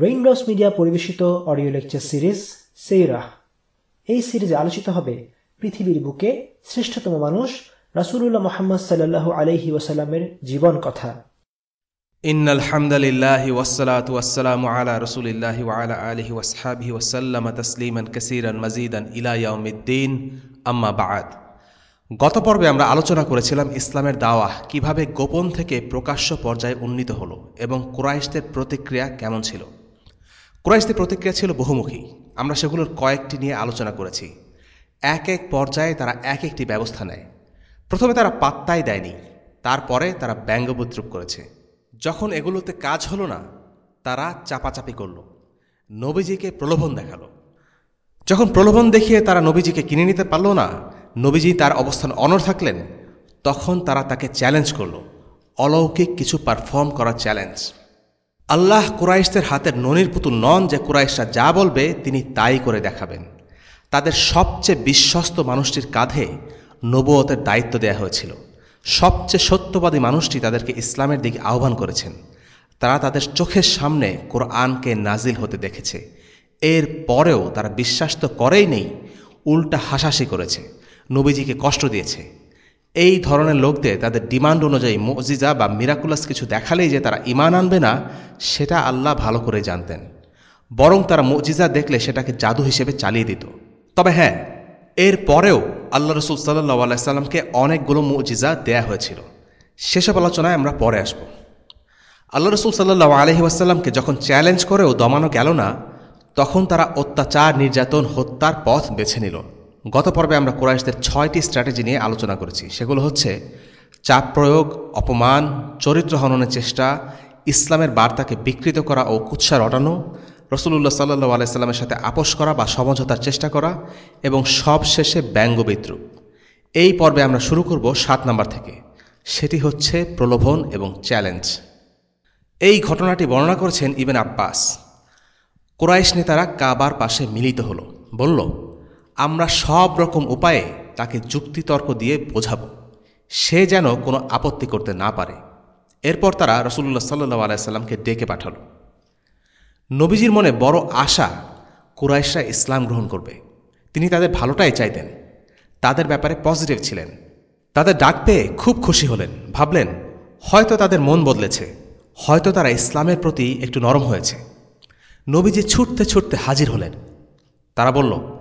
Raindrops media পরিবেশিত audio lecture series সেইরাহ এই সিরিজে আলোচিত হবে পৃথিবীর বুকে শ্রেষ্ঠতম মানুষ রাসূলুল্লাহ মোহাম্মদ সাল্লাল্লাহু আলাইহি ওয়াসাল্লামের জীবন কথা إن الحمد لله والصلاة والسلام على رسول الله وعلى آله وصحبه وسلم تسليما كثيرا مزيدا إلى يوم الدين أما بعد গত পর্বে আমরা আলোচনা করেছিলাম ইসলামের দাওয়াহ কিভাবে গোপন থেকে প্রকাশ্য পর্যায়ে উন্নীত হলো এবং কুরাইশদের প্রতিক্রিয়া কেমন ছিল কুরাইশদের প্রতিক্রিয়া ছিল বহুমুখী। আমরা সেগুলোর কয়েকটি নিয়ে আলোচনা করেছি। এক এক পর্যায়ে তারা এক একটি ব্যবস্থা নেয়। প্রথমে তারা পাত্তাই দেয়নি। তারপরে তারা ব্যঙ্গবিদ্রুপ করেছে। যখন এগুলোতে কাজ হলো না, তারা চাপাচাপি করল। নবীজিকে প্রলোভন দেখাল। যখন প্রলোভন দেখিয়ে তারা নবীজিকে কিনে নিতে পারল না, নবীজি তার অবস্থান অনর থাকলেন, তখন তারা তাকে চ্যালেঞ্জ করল। অলৌকিক কিছু পারফর্ম করার চ্যালেঞ্জ আল্লাহ কুরাইশদের হাতের ননির পুতুল নন যে কুরাইশরা যা বলবে তিনি তাই করে দেখাবেন। তাদের সবচেয়ে বিশ্বস্ত মানুষটির কাঁধে নবুয়তের দায়িত্ব দেয়া হয়েছিল। সবচেয়ে সত্যবাদী মানুষটি তাদেরকে ইসলামের দিকে আহ্বান করেছেন। তারা তাদের চোখের সামনে কোরআনকে নাজিল হতে দেখেছে। এর পরেও তারা বিশ্বাস তো করেই নেই, উল্টা হাসাহাসি করেছে। নবীজিকে কষ্ট দিয়েছে। এই ধরনের লোকদের তাদের ডিমান্ড অনুযায়ী মজিজা বা মিরাকুলাস কিছু দেখালেই যে তারা ইমান আনবে না, সেটা আল্লাহ ভালো করে জানতেন। বরং তারা মজিজা দেখলে সেটাকে জাদু হিসেবে চালিয়ে দিত। তবে হ্যাঁ এর পরেও আল্লাহ রসুল সাল্লাহ আলাইসাল্লামকে অনেকগুলো মজিজা দেয়া হয়েছিল। সেসব আলোচনায় আমরা পরে আসব। আল্লাহ রসুল সাল্লাহ আলহি আসাল্লামকে যখন চ্যালেঞ্জ করেও দমানো গেল না, তখন তারা অত্যাচার, নির্যাতন, হত্যার পথ বেছে নিল। গত পর্বে আমরা কোরআশদের ছয়টি স্ট্র্যাটেজি নিয়ে আলোচনা করেছি। সেগুলো হচ্ছে চাপ প্রয়োগ, অপমান, চরিত্র হননের চেষ্টা, ইসলামের বার্তাকে বিকৃত করা ও কুৎসা রটানো রসুল্লাহ সাল্লু আলাইস্লামের সাথে আপোষ করা বা সমঝোতার চেষ্টা করা এবং সব শেষে ব্যঙ্গ বিদ্রুপ। এই পর্বে আমরা শুরু করব সাত নম্বর থেকে। সেটি হচ্ছে প্রলোভন এবং চ্যালেঞ্জ। এই ঘটনাটি বর্ণনা করেছেন ইবেন আব্বাস। কোরাইশ নেতারা কাবার পাশে মিলিত হলো। বলল আমরা সব রকম উপায়ে তাকে যুক্তিতর্ক দিয়ে বোঝাব। সে যেন কোনো আপত্তি করতে না পারে। এরপর তারা রসুল্লাহ সাল্লু আলাইসাল্লামকে ডেকে পাঠালো। নবীজির মনে বড় আশা কুরাইশরা ইসলাম গ্রহণ করবে। তিনি তাদের ভালোটাই চাইতেন। তাদের ব্যাপারে পজিটিভ ছিলেন। তাদের ডাক পেয়ে খুব খুশি হলেন। ভাবলেন, হয়তো তাদের মন বদলেছে। হয়তো তারা ইসলামের প্রতি একটু নরম হয়েছে। নবীজি ছুটতে ছুটতে হাজির হলেন। তারা বলল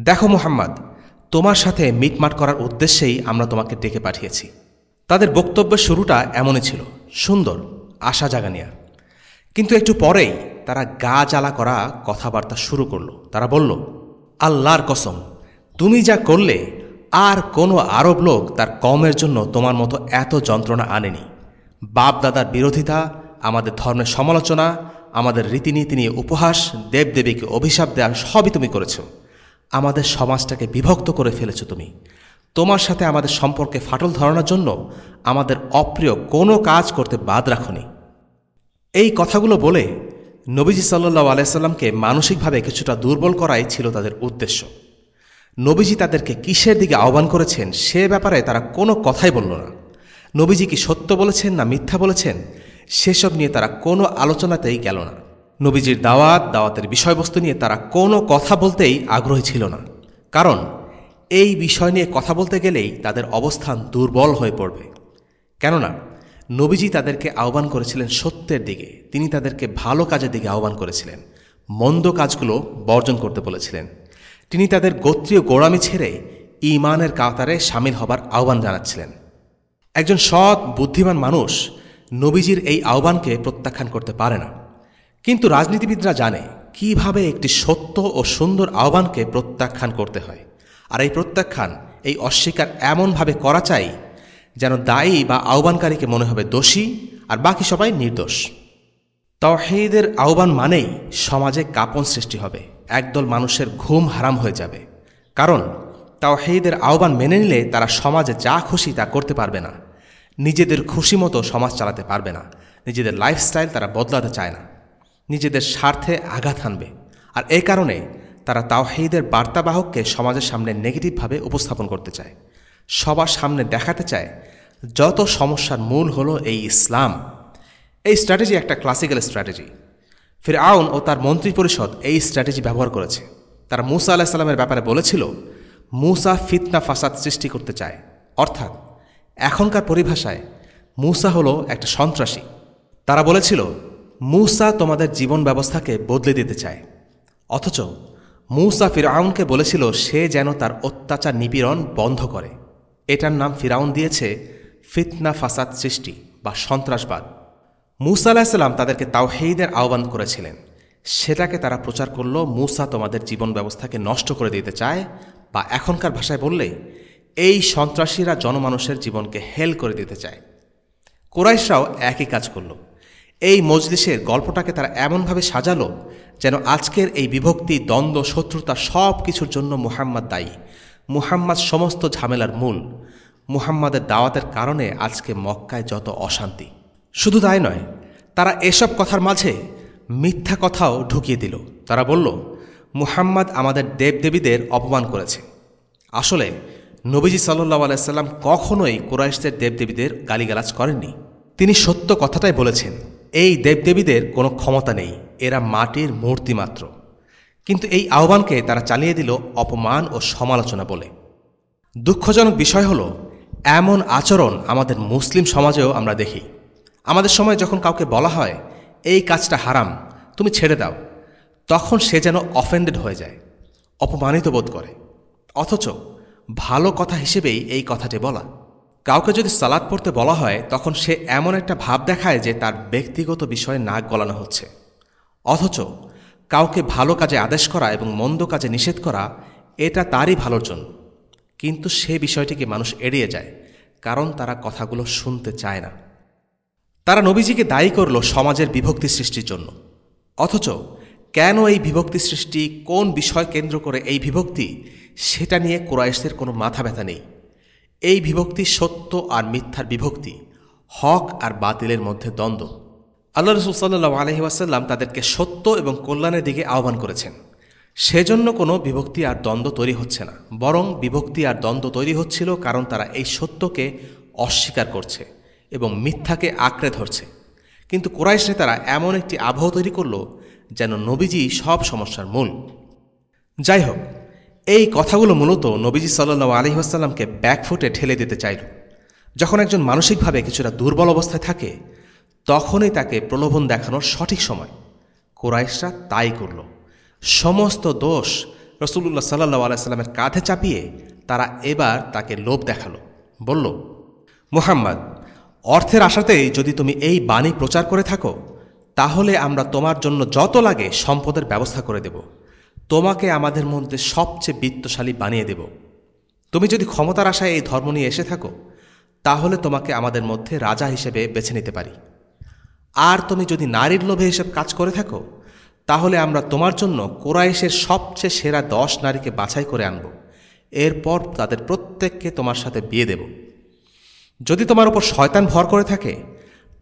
দেখো মোহাম্মদ, তোমার সাথে মিটমাট করার উদ্দেশ্যেই আমরা তোমাকে ডেকে পাঠিয়েছি। তাদের বক্তব্যের শুরুটা এমনই ছিল, সুন্দর, আশা জাগানিয়া। কিন্তু একটু পরেই তারা গা জ্বালা করা কথাবার্তা শুরু করল। তারা বলল, আল্লাহর কসম, তুমি যা করলে, আর কোনো আরব লোক তার কমের জন্য তোমার মতো এত যন্ত্রণা আনেনি। বাপ দাদার বিরোধিতা, আমাদের ধর্মের সমালোচনা, আমাদের রীতিনীতি নিয়ে উপহাস, দেবদেবীকে অভিশাপ দেওয়া সবই তুমি করেছ। আমাদের সমাজটাকে বিভক্ত করে ফেলেছ তুমি। তোমার সাথে আমাদের সম্পর্কে ফাটল ধরানোর জন্য আমাদের অপ্রিয় কোনো কাজ করতে বাদ রাখনি। এই কথাগুলো বলে নবীজি সাল্লু আলাইসাল্লামকে মানসিকভাবে কিছুটা দুর্বল করাই ছিল তাদের উদ্দেশ্য। নবীজি তাদেরকে কিসের দিকে আহ্বান করেছেন সে ব্যাপারে তারা কোনো কথাই বলল না। নবীজি কি সত্য বলেছেন না মিথ্যা বলেছেন, সেসব নিয়ে তারা কোনো আলোচনাতেই গেল না। নবীজির দাওয়াত, দাওয়াতের বিষয়বস্তু নিয়ে তারা কোনো কথা বলতেই আগ্রহী ছিল না। কারণ, এই বিষয় নিয়ে কথা বলতে গেলেই তাদের অবস্থান দুর্বল হয়ে পড়বে। কেননা, নবীজি তাদেরকে আহ্বান করেছিলেন সত্যের দিকে। তিনি তাদেরকে ভালো কাজের দিকে আহ্বান করেছিলেন। মন্দ কাজগুলো বর্জন করতে বলেছিলেন। তিনি তাদের গোত্রীয় গোড়ামি ছেড়ে ইমানের কাতারে সামিল হবার আহ্বান জানাচ্ছিলেন। একজন সৎ, বুদ্ধিমান মানুষ নবীজির এই আহ্বানকে প্রত্যাখ্যান করতে পারে না। কিন্তু রাজনীতিবিদরা জানে কীভাবে একটি সত্য ও সুন্দর আহ্বানকে প্রত্যাখ্যান করতে হয়। আর এই প্রত্যাখ্যান, এই অস্বীকার এমনভাবে করা চাই যেন দায়ী বা আহ্বানকারীকে মনে হবে দোষী আর বাকি সবাই নির্দোষ। তহেদের আহ্বান মানেই সমাজে কাপন সৃষ্টি হবে, একদল মানুষের ঘুম হারাম হয়ে যাবে। কারণ তাওহেদের আহ্বান মেনে নিলে তারা সমাজে যা খুশি তা করতে পারবে না। নিজেদের খুশি মতো সমাজ চালাতে পারবে না। নিজেদের লাইফস্টাইল তারা বদলাতে চায় না। নিজেদের স্বার্থে আঘাত হানবে। আর এই কারণে তারা তাওহিদের বার্তাবাহককে সমাজের সামনে নেগেটিভভাবে উপস্থাপন করতে চায়। সবার সামনে দেখাতে চায় যত সমস্যার মূল হলো এই ইসলাম। এই স্ট্র্যাটেজি একটা ক্লাসিক্যাল স্ট্র্যাটেজি। ফির আউন ও তার মন্ত্রী পরিষদ এই স্ট্র্যাটেজি ব্যবহার করেছে। তারা মুসা আলাহিসাল্লামের ব্যাপারে বলেছিল, মুসা ফিতনা ফাসাদ সৃষ্টি করতে চায়। অর্থাৎ এখনকার পরিভাষায় মুসা হলো একটা সন্ত্রাসী। তারা বলেছিল মুসা তোমাদের জীবন ব্যবস্থাকে বদলে দিতে চায়। অথচ মুসা ফিরাউনকে বলেছিল, সে যেন তার অত্যাচার নিপীড়ন বন্ধ করে। এটার নাম ফিরাউন দিয়েছে ফিতনা ফাসাদ সৃষ্টি বা সন্ত্রাসবাদ। মুসা আলাহিসাল্লাম তাদেরকে তাওহেইদের আহ্বান করেছিলেন। সেটাকে তারা প্রচার করল, মুসা তোমাদের জীবন ব্যবস্থাকে নষ্ট করে দিতে চায় বা এখনকার ভাষায় বললে এই সন্ত্রাসীরা জনমানুষের জীবনকে হেল করে দিতে চায়। কোরাইশরাও একই কাজ করল। এই মজলিসের গল্পটাকে তারা এমনভাবে সাজালো যেন আজকের এই বিভক্তি, দ্বন্দ্ব, শত্রুতা সব কিছুর জন্য মুহাম্মদ দায়ী। মুহাম্মদ সমস্ত ঝামেলার মূল। মুহাম্মাদের দাওয়াতের কারণে আজকে মক্কায় যত অশান্তি। শুধু তাই নয়, তারা এসব কথার মাঝে মিথ্যা কথাও ঢুকিয়ে দিল। তারা বলল, মুহাম্মদ আমাদের দেবদেবীদের অপমান করেছে। আসলে নবীজি সাল্লাহ আলাইসাল্লাম কখনোই কোরাইশদের দেবদেবীদের গালিগালাজ করেননি। তিনি সত্য কথাটাই বলেছেন। এই দেবদেবীদের কোনো ক্ষমতা নেই। এরা মাটির মূর্তি মাত্র। কিন্তু এই আহ্বানকে তারা চালিয়ে দিল অপমান ও সমালোচনা বলে। দুঃখজনক বিষয় হল, এমন আচরণ আমাদের মুসলিম সমাজেও আমরা দেখি। আমাদের সময় যখন কাউকে বলা হয়, এই কাজটা হারাম, তুমি ছেড়ে দাও, তখন সে যেন অফেন্ডেড হয়ে যায়, অপমানিত বোধ করে। অথচ ভালো কথা হিসেবেই এই কথাটি বলা। কাউকে যদি সালাদ পড়তে বলা হয়, তখন সে এমন একটা ভাব দেখায় যে তার ব্যক্তিগত বিষয়ে নাক গলানো হচ্ছে। অথচ কাউকে ভালো কাজে আদেশ করা এবং মন্দ কাজে নিষেধ করা, এটা তারই ভালোর জন্য। কিন্তু সে বিষয়টিকে মানুষ এড়িয়ে যায়, কারণ তারা কথাগুলো শুনতে চায় না। তারা নবীজিকে দায়ী করল সমাজের বিভক্তি সৃষ্টির জন্য। অথচ কেন এই বিভক্তি সৃষ্টি, কোন বিষয় কেন্দ্র করে এই বিভক্তি, সেটা নিয়ে কোরাইশদের কোনো মাথা ব্যথা নেই। এই বিভক্তি সত্য আর মিথ্যার বিভক্তি, হক আর বাতিলের মধ্যে দ্বন্দ্ব। আল্লাহ রসুল সাল্লাহ আলহিবাসাল্লাম তাদেরকে সত্য এবং কল্যাণের দিকে আহ্বান করেছেন। সেজন্য কোনো বিভক্তি আর দ্বন্দ্ব তৈরি হচ্ছে না, বরং বিভক্তি আর দ্বন্দ্ব তৈরি হচ্ছিল কারণ তারা এই সত্যকে অস্বীকার করছে এবং মিথ্যাকে আঁকড়ে ধরছে। কিন্তু কোরাইশ নেতারা এমন একটি আবহ তৈরি করল যেন নবীজি সব সমস্যার মূল। যাই হোক এই কথাগুলো মূলত নবীজি সাল্লু আলহিহাস্লামকে ব্যাকফুটে ঠেলে দিতে চাইল। যখন একজন মানসিকভাবে কিছুটা দুর্বল অবস্থায় থাকে, তখনই তাকে প্রলোভন দেখানোর সঠিক সময়। কোরাইশরা তাই করল। সমস্ত দোষ রসুল্লাহ সাল্লাহ আলাইস্লামের কাঁধে চাপিয়ে তারা এবার তাকে লোভ দেখাল। বলল, মুহাম্মদ, অর্থের আশাতেই যদি তুমি এই বাণী প্রচার করে থাকো, তাহলে আমরা তোমার জন্য যত লাগে সম্পদের ব্যবস্থা করে দেব। তোমাকে আমাদের মধ্যে সবচেয়ে বিত্তশালী বানিয়ে দেব। তুমি যদি ক্ষমতার আশায় এই ধর্ম নিয়ে এসে থাকো, তাহলে তোমাকে আমাদের মধ্যে রাজা হিসেবে বেছে নিতে পারি। আর তুমি যদি নারীর লোভে এসব কাজ করে থাকো, তাহলে আমরা তোমার জন্য কোরাইশের সবচেয়ে সেরা দশ নারীকে বাছাই করে আনব। এরপর তাদের প্রত্যেককে তোমার সাথে বিয়ে দেব। যদি তোমার উপর শয়তান ভর করে থাকে,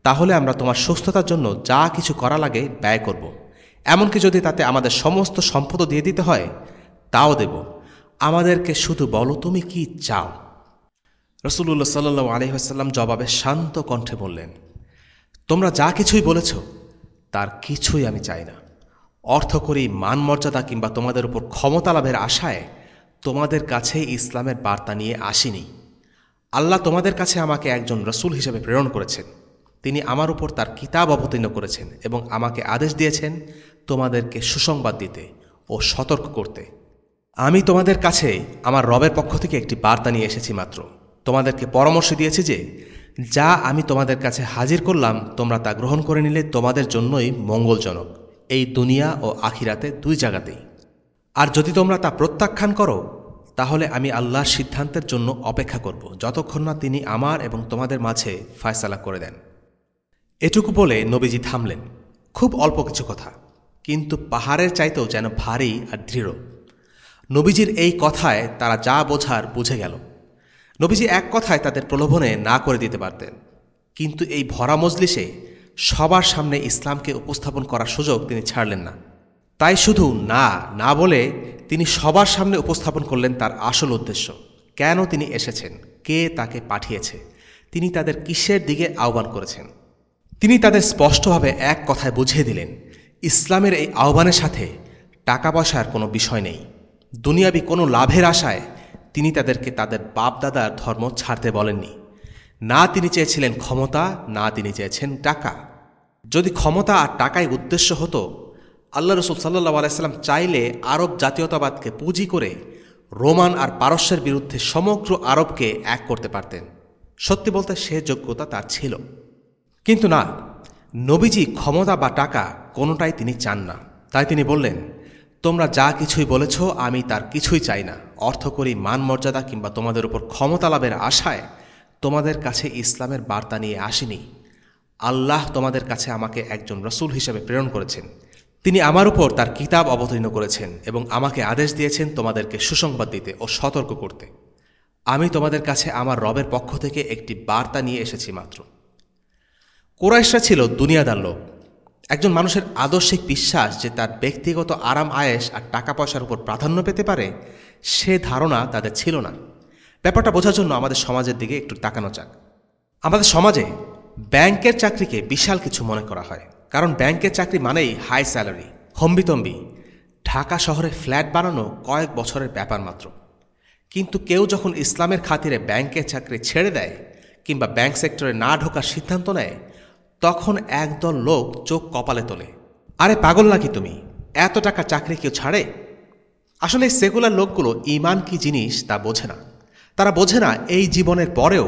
তাহলে আমরা তোমার সুস্থতার জন্য যা কিছু করা লাগে ব্যয় করব। এমনকি যদি তাতে আমাদের সমস্ত সম্পদ দিয়ে দিতে হয়, তাও দেব। আমাদেরকে শুধু বলো, তুমি কি চাও? রসুল্লাহ সাল্লু আলহিহাস্লাম জবাবে শান্ত কণ্ঠে বললেন, তোমরা যা কিছুই বলেছ, তার কিছুই আমি চাই না। অর্থ করি, মান মর্যাদা কিংবা তোমাদের উপর ক্ষমতা লাভের আশায় তোমাদের কাছে ইসলামের বার্তা নিয়ে আসিনি। আল্লাহ তোমাদের কাছে আমাকে একজন রসুল হিসেবে প্রেরণ করেছেন। তিনি আমার উপর তার কিতাব অবতীর্ণ করেছেন এবং আমাকে আদেশ দিয়েছেন তোমাদেরকে সুসংবাদ দিতে ও সতর্ক করতে। আমি তোমাদের কাছে আমার রবের পক্ষ থেকে একটি বার্তা নিয়ে এসেছি মাত্র। তোমাদেরকে পরামর্শ দিয়েছি যে, যা আমি তোমাদের কাছে হাজির করলাম, তোমরা তা গ্রহণ করে নিলে তোমাদের জন্যই মঙ্গলজনক। এই দুনিয়া ও আখিরাতে দুই জায়গাতেই। আর যদি তোমরা তা প্রত্যাখ্যান করো, তাহলে আমি আল্লাহর সিদ্ধান্তের জন্য অপেক্ষা করব, যতক্ষণ না তিনি আমার এবং তোমাদের মাঝে ফায়সালা করে দেন। এটুকু বলে নবীজি থামলেন। খুব অল্প কিছু কথা, কিন্তু পাহাড়ের চাইতেও যেন ভারী আর দৃঢ়। নবীজির এই কথায় তারা যা বোঝার বুঝে গেল। নবীজি এক কথায় তাদের প্রলোভনে না করে দিতে পারতেন। কিন্তু এই ভরা মজলিসে সবার সামনে ইসলামকে উপস্থাপন করার সুযোগ তিনি ছাড়লেন না। তাই শুধু না না বলে তিনি সবার সামনে উপস্থাপন করলেন তার আসল উদ্দেশ্য। কেন তিনি এসেছেন? কে তাকে পাঠিয়েছে? তিনি তাদের কিসের দিকে আহ্বান করেছেন? তিনি তাদের স্পষ্টভাবে এক কথায় বুঝিয়ে দিলেন, ইসলামের এই আহ্বানের সাথে টাকা পয়সার কোনো বিষয় নেই। দুনিয়াবি কোনো লাভের আশায় তিনি তাদেরকে তাদের বাপদাদার ধর্ম ছাড়তে বলেননি। না তিনি চেয়েছিলেন ক্ষমতা, না তিনি চেয়েছেন টাকা। যদি ক্ষমতা আর টাকাই উদ্দেশ্য হতো, আল্লাহ রসুল সাল্লাহ আলাইসাল্লাম চাইলে আরব জাতীয়তাবাদকে পুঁজি করে রোমান আর পারস্যের বিরুদ্ধে সমগ্র আরবকে এক করতে পারতেন। সত্যি বলতে সে যোগ্যতা তার ছিল। কিন্তু না, নবীজি ক্ষমতা বা টাকা কোনোটাই তিনি চান না। তাই তিনি বললেন, তোমরা যা কিছুই বলেছ, আমি তার কিছুই চাই না। অর্থ করি, মান মর্যাদা কিংবা তোমাদের উপর ক্ষমতা লাভের আশায় তোমাদের কাছে ইসলামের বার্তা নিয়ে আসিনি। আল্লাহ তোমাদের কাছে আমাকে একজন রসুল হিসেবে প্রেরণ করেছেন। তিনি আমার উপর তার কিতাব অবতীর্ণ করেছেন এবং আমাকে আদেশ দিয়েছেন তোমাদেরকে সুসংবাদ দিতে ও সতর্ক করতে। আমি তোমাদের কাছে আমার রবের পক্ষ থেকে একটি বার্তা নিয়ে এসেছি মাত্র। কোরাইশরা ছিল দুনিয়াদার লোক। একজন মানুষের আদর্শিক বিশ্বাস যে তার ব্যক্তিগত আরাম আয়েস আর টাকা পয়সার উপর প্রাধান্য পেতে পারে, সে ধারণা তাদের ছিল না। ব্যাপারটা বোঝার জন্য আমাদের সমাজের দিকে একটু তাকানো যাক। আমাদের সমাজে ব্যাংকের চাকরিকে বিশাল কিছু মনে করা হয়। কারণ ব্যাংকের চাকরি মানেই হাই স্যালারি, হম্বিতম্বি। ঢাকা শহরে ফ্ল্যাট বানানো কয়েক বছরের ব্যাপার মাত্র। কিন্তু কেউ যখন ইসলামের খাতিরে ব্যাংকের চাকরি ছেড়ে দেয় কিংবা ব্যাংক সেক্টরে না ঢোকার সিদ্ধান্ত নেয় তখন একদল লোক চোখ কপালে তোলে। আরে পাগল নাকি তুমি? এত টাকা চাকরি কেউ ছাড়ে? আসলে সেকুলার লোকগুলো ইমান কি জিনিস তা বোঝে না। তারা বোঝে না এই জীবনের পরেও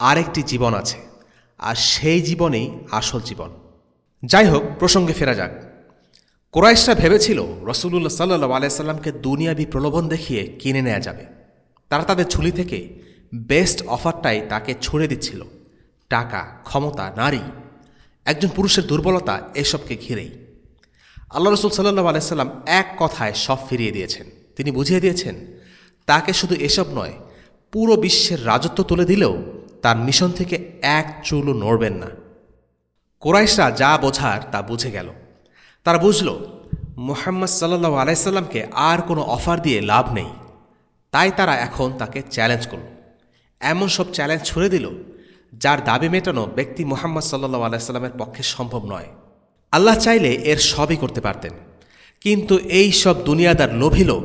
আরেকটি জীবন আছে, আর সেই জীবনেই আসল জীবন। যাই হোক, প্রসঙ্গে ফেরা যাক। কোরাইশরা ভেবেছিল রসুল্লাহ সাল্লু আলাইসাল্লামকে দুনিয়াবি প্রলোভন দেখিয়ে কিনে নেওয়া যাবে। তারা তাদের ঝুলি থেকে বেস্ট অফারটাই তাকে ছুড়ে দিচ্ছিল। টাকা, ক্ষমতা, নারী একজন পুরুষের দুর্বলতা এসবকে ঘিরেই। আল্লাহ রসুল সাল্লু আলাইসাল্লাম এক কথায় সব ফিরিয়ে দিয়েছেন। তিনি বুঝিয়ে দিয়েছেন, তাকে শুধু এসব নয়, পুরো বিশ্বের রাজত্ব তুলে দিলেও তার মিশন থেকে এক চুলও নড়বেন না। কোরাইশরা যা বোঝার তা বুঝে গেল। তারা বুঝল, মোহাম্মদ সাল্লু আলাইসাল্লামকে আর কোনো অফার দিয়ে লাভ নেই। তাই তারা এখন তাকে চ্যালেঞ্জ করল। এমন সব চ্যালেঞ্জ ছুড়ে দিল যার দাবি মেটানো ব্যক্তি মোহাম্মদ সাল্লু আলাইস্লামের পক্ষে সম্ভব নয়। আল্লাহ চাইলে এর সবই করতে পারতেন। কিন্তু এই সব দুনিয়াদার লোভী লোক,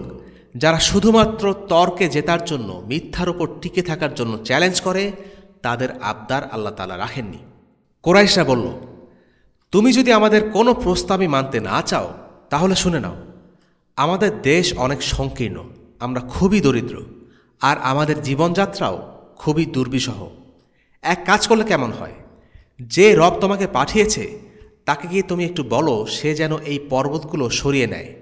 যারা শুধুমাত্র তর্কে জেতার জন্য, মিথ্যার ওপর টিকে থাকার জন্য চ্যালেঞ্জ করে, তাদের আবদার আল্লাহ তালা রাখেননি। কোরাইশা বলল, তুমি যদি আমাদের কোনো প্রস্তাবই মানতে না চাও, তাহলে শুনে নাও, আমাদের দেশ অনেক সংকীর্ণ, আমরা খুবই দরিদ্র, আর আমাদের জীবনযাত্রাও খুবই দুর্বিষহ। এক কাজ করলে কেমন হয়? যে রব তোমাকে পাঠিয়েছে, তাকে গিয়ে তুমি একটু বলো, সে যেন এই পর্বতগুলো সরিয়ে নেয়।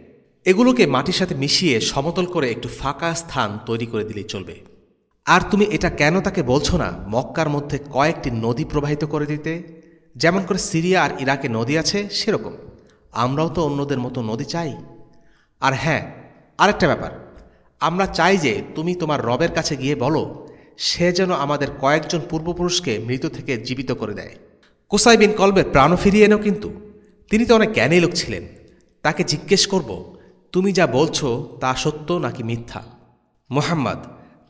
এগুলোকে মাটির সাথে মিশিয়ে সমতল করে একটু ফাঁকা স্থান তৈরি করে দিলেই চলবে। আর তুমি এটা কেন তাকে বলছো না, মক্কার মধ্যে কয়েকটি নদী প্রবাহিত করে দিতে? যেমন করে সিরিয়া আর ইরাকে নদী আছে, সেরকম। আমরাও তো অন্যদের মতো নদী চাই। আর হ্যাঁ আরেকটা ব্যাপার। আমরা চাই যে তুমি তোমার রবের কাছে গিয়ে বলো সে যেন আমাদের কয়েকজন পূর্বপুরুষকে মৃত থেকে জীবিত করে দেয়। কোসাই বিন কলবের প্রাণ ফিরিয়ে এনো কিন্তু। তিনি তো অনেক জ্ঞানী লোক ছিলেন। তাকে জিজ্ঞেস করব, তুমি যা বলছো তা সত্য নাকি মিথ্যা? মোহাম্মদ,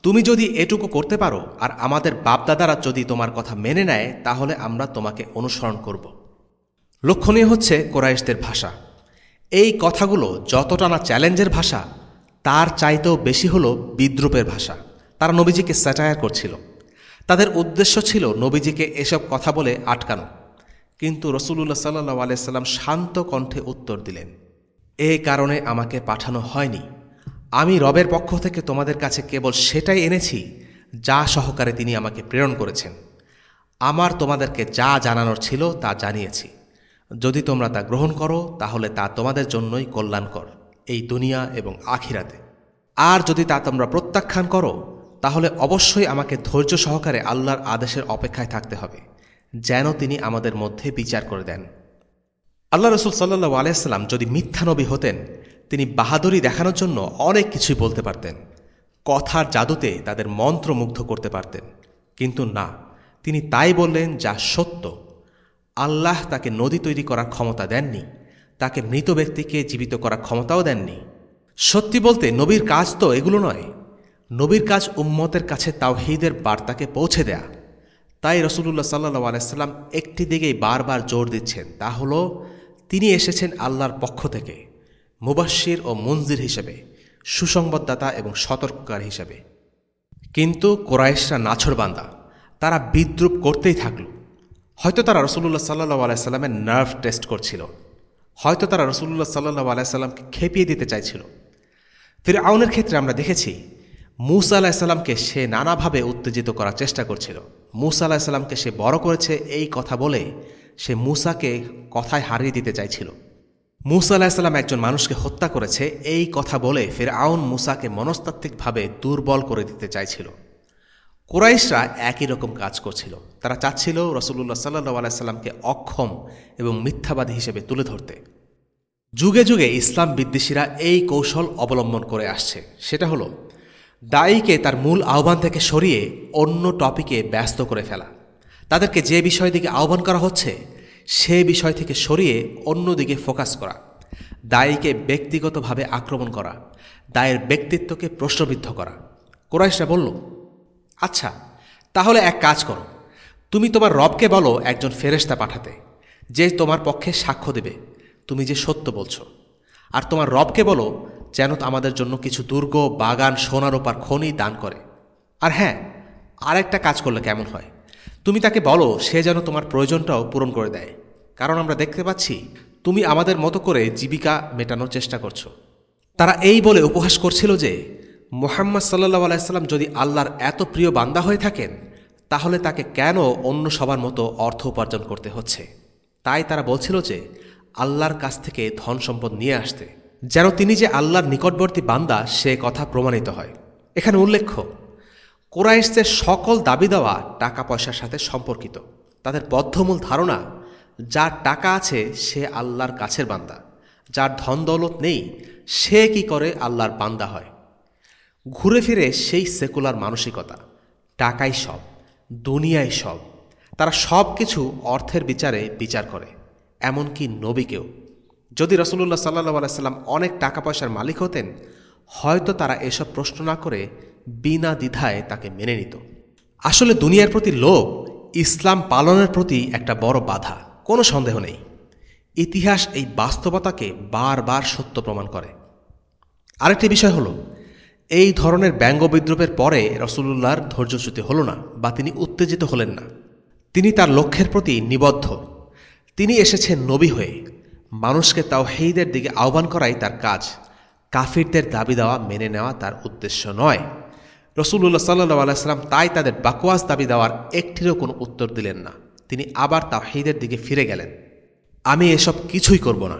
তুমি যদি এটুকু করতে পারো আর আমাদের বাপদাদারা যদি তোমার কথা মেনে নেয়, তাহলে আমরা তোমাকে অনুসরণ করব। লক্ষণীয় হচ্ছে কোরাইশদের ভাষা। এই কথাগুলো যতটা না চ্যালেঞ্জের ভাষা, তার চাইতেও বেশি হলো বিদ্রুপের ভাষা। তারা নবীজিকে স্যাটায়ার করছিল। তাদের উদ্দেশ্য ছিল নবীজিকে এসব কথা বলে আটকানো। কিন্তু রসুল্লাহ সাল্লু আলাইসাল্লাম শান্ত কণ্ঠে উত্তর দিলেন, এ কারণে আমাকে পাঠানো হয়নি। আমি রবের পক্ষ থেকে তোমাদের কাছে কেবল সেটাই এনেছি, যা সহকারে তিনি আমাকে প্রেরণ করেছেন। আমার তোমাদেরকে যা জানানোর ছিল তা জানিয়েছি। যদি তোমরা তা গ্রহণ করো, তাহলে তা তোমাদের জন্যই কল্যাণকর, এই দুনিয়া এবং আখিরাতে। আর যদি তা তোমরা প্রত্যাখ্যান করো তাহলে অবশ্যই আমাকে ধৈর্য সহকারে আল্লাহর আদেশের অপেক্ষায় থাকতে হবে, যেন তিনি আমাদের মধ্যে বিচার করে দেন। আল্লাহ রসুল সাল্লু আলাইসাল্লাম যদি মিথ্যা নবী হতেন, তিনি বাহাদুরি দেখানোর জন্য অনেক কিছুই বলতে পারতেন, কথার জাদুতে তাদের মন্ত্রমুগ্ধ করতে পারতেন। কিন্তু না, তিনি তাই বললেন যা সত্য। আল্লাহ তাকে নদী তৈরি করার ক্ষমতা দেননি, তাকে মৃত ব্যক্তিকে জীবিত করার ক্ষমতাও দেননি। সত্যি বলতে নবীর কাজ তো এগুলো নয় নবীর কাজ উম্মতের কাছে তাওহিদের বার্তাকে পৌঁছে দেয়া। তাই রসুল্লাহ সাল্লু আলাইসাল্লাম একটি দিকেই বারবার জোর দিচ্ছেন, তা হল তিনি এসেছেন আল্লাহর পক্ষ থেকে মুবাশির ও মঞ্জির হিসেবে, সুসংবাদদাতা এবং সতর্ককার হিসেবে। কিন্তু কোরাইশরা নাছরবান্দা তারা বিদ্রুপ করতেই থাকল। হয়তো তারা রসুল্লাহ সাল্লাহ আলাইসাল্লামের নার্ভ টেস্ট করছিল। হয়তো তারা রসুল্লাহ সাল্লাহ আলাইসাল্লামকে খেপিয়ে দিতে চাইছিল। ফির আউনের ক্ষেত্রে আমরা দেখেছি মুসা আলাহিসাল্লামকে সে নানাভাবে উত্তেজিত করার চেষ্টা করছিল। মুসা আলাহিসাল্লামকে সে বড় করেছে এই কথা বলে সে মুসাকে কথায় হারিয়ে দিতে চাইছিল। মুসা আলাহিসাল্লাম একজন মানুষকে হত্যা করেছে এই কথা বলে ফের আউন মুসাকে মনস্তাত্ত্বিকভাবে দুর্বল করে দিতে চাইছিল। কোরাইশরা একই রকম কাজ করছিল। তারা চাচ্ছিল রসুল্লাহ সাল্লাহ আলাইসাল্লামকে অক্ষম এবং মিথ্যাবাদী হিসেবে তুলে ধরতে। যুগে যুগে ইসলাম বিদ্বেষীরা এই কৌশল অবলম্বন করে আসছে। সেটা হলো দায়ীকে তার মূল আহ্বান থেকে সরিয়ে অন্য টপিকে ব্যস্ত করে ফেলা। তাদেরকে যে বিষয় দিকে আহ্বান করা হচ্ছে, সে বিষয় থেকে সরিয়ে অন্যদিকে ফোকাস করা। দায়ীকে ব্যক্তিগতভাবে আক্রমণ করা, দায়ের ব্যক্তিত্বকে প্রশ্নবিদ্ধ করা। কোরাইশরা বলল আচ্ছা তাহলে এক কাজ করো। তুমি তোমার রবকে বলো একজন ফেরেস্তা পাঠাতে, যে তোমার পক্ষে সাক্ষ্য দেবে। তুমি যে সত্য বলছো। আর তোমার রবকে বলো যেন আমাদের জন্য কিছু দুর্গ, বাগান সোনারোপার খনি দান করে। আর হ্যাঁ আর একটা কাজ করলে কেমন হয়? তুমি তাকে বলো, সে যেন তোমার প্রয়োজনটাও পূরণ করে দেয়। কারণ আমরা দেখতে পাচ্ছি, তুমি আমাদের মতো করে জীবিকা মেটানোর চেষ্টা করছ। তারা এই বলে উপহাস করছিল যে, মোহাম্মদ সাল্লাহ আলাইসাল্লাম যদি আল্লাহর এত প্রিয় বান্দা হয়ে থাকেন, তাহলে তাকে কেন অন্য সবার মতো অর্থ উপার্জন করতে হচ্ছে? তাই তারা বলছিল যে, আল্লাহর কাছ থেকে ধন সম্পদ নিয়ে আসতে। যেন তিনি যে আল্লাহর নিকটবর্তী বান্দা, সে কথা প্রমাণিত হয়। এখানে উল্লেখ্য, কোরাইশদের সকল দাবি দেওয়া টাকা পয়সার সাথে সম্পর্কিত। তাদের বদ্ধমূল ধারণা, যার টাকা আছে, সে আল্লাহর কাছের বান্দা। যার ধন দৌলত নেই, সে কি করে আল্লাহর বান্দা হয়? ঘুরে ফিরে সেই সেকুলার মানসিকতা। টাকাই সব দুনিয়ায় সব। তারা সব কিছু অর্থের বিচারে বিচার করে, এমনকি নবীকেও যদি রসুল্লাহ সাল্লাহ আলাইসাল্লাম অনেক টাকা পয়সার মালিক হতেন, হয়তো তারা এসব প্রশ্ন না করে বিনা দ্বিধায় তাকে মেনে নিত। আসলে দুনিয়ার প্রতি লোভ, ইসলাম পালনের প্রতি একটা বড় বাধা, কোনো সন্দেহ নেই। ইতিহাস এই বাস্তবতাকে বারবার সত্য প্রমাণ করে। আরেকটি বিষয় হলো, এই ধরনের ব্যঙ্গ বিদ্রোপের পরে রসুল্লাহর ধৈর্যচ্যুতি হল না বা তিনি উত্তেজিত হলেন না। তিনি তার লক্ষ্যের প্রতি নিবদ্ধ। তিনি এসেছেন নবী হয়ে। মানুষকে তাও হেইদের দিকে আহ্বান করাই তার কাজ। কাফিরদের দাবি দেওয়া মেনে নেওয়া তার উদ্দেশ্য নয়। রসুল্লাহ সাল্লু আলাইসাল্লাম তাই তাদের বাকওয়াজ দাবি দেওয়ার একটিরও কোনো উত্তর দিলেন না। তিনি আবার তাও হেইদের দিকে ফিরে গেলেন। আমি এসব কিছুই করব না।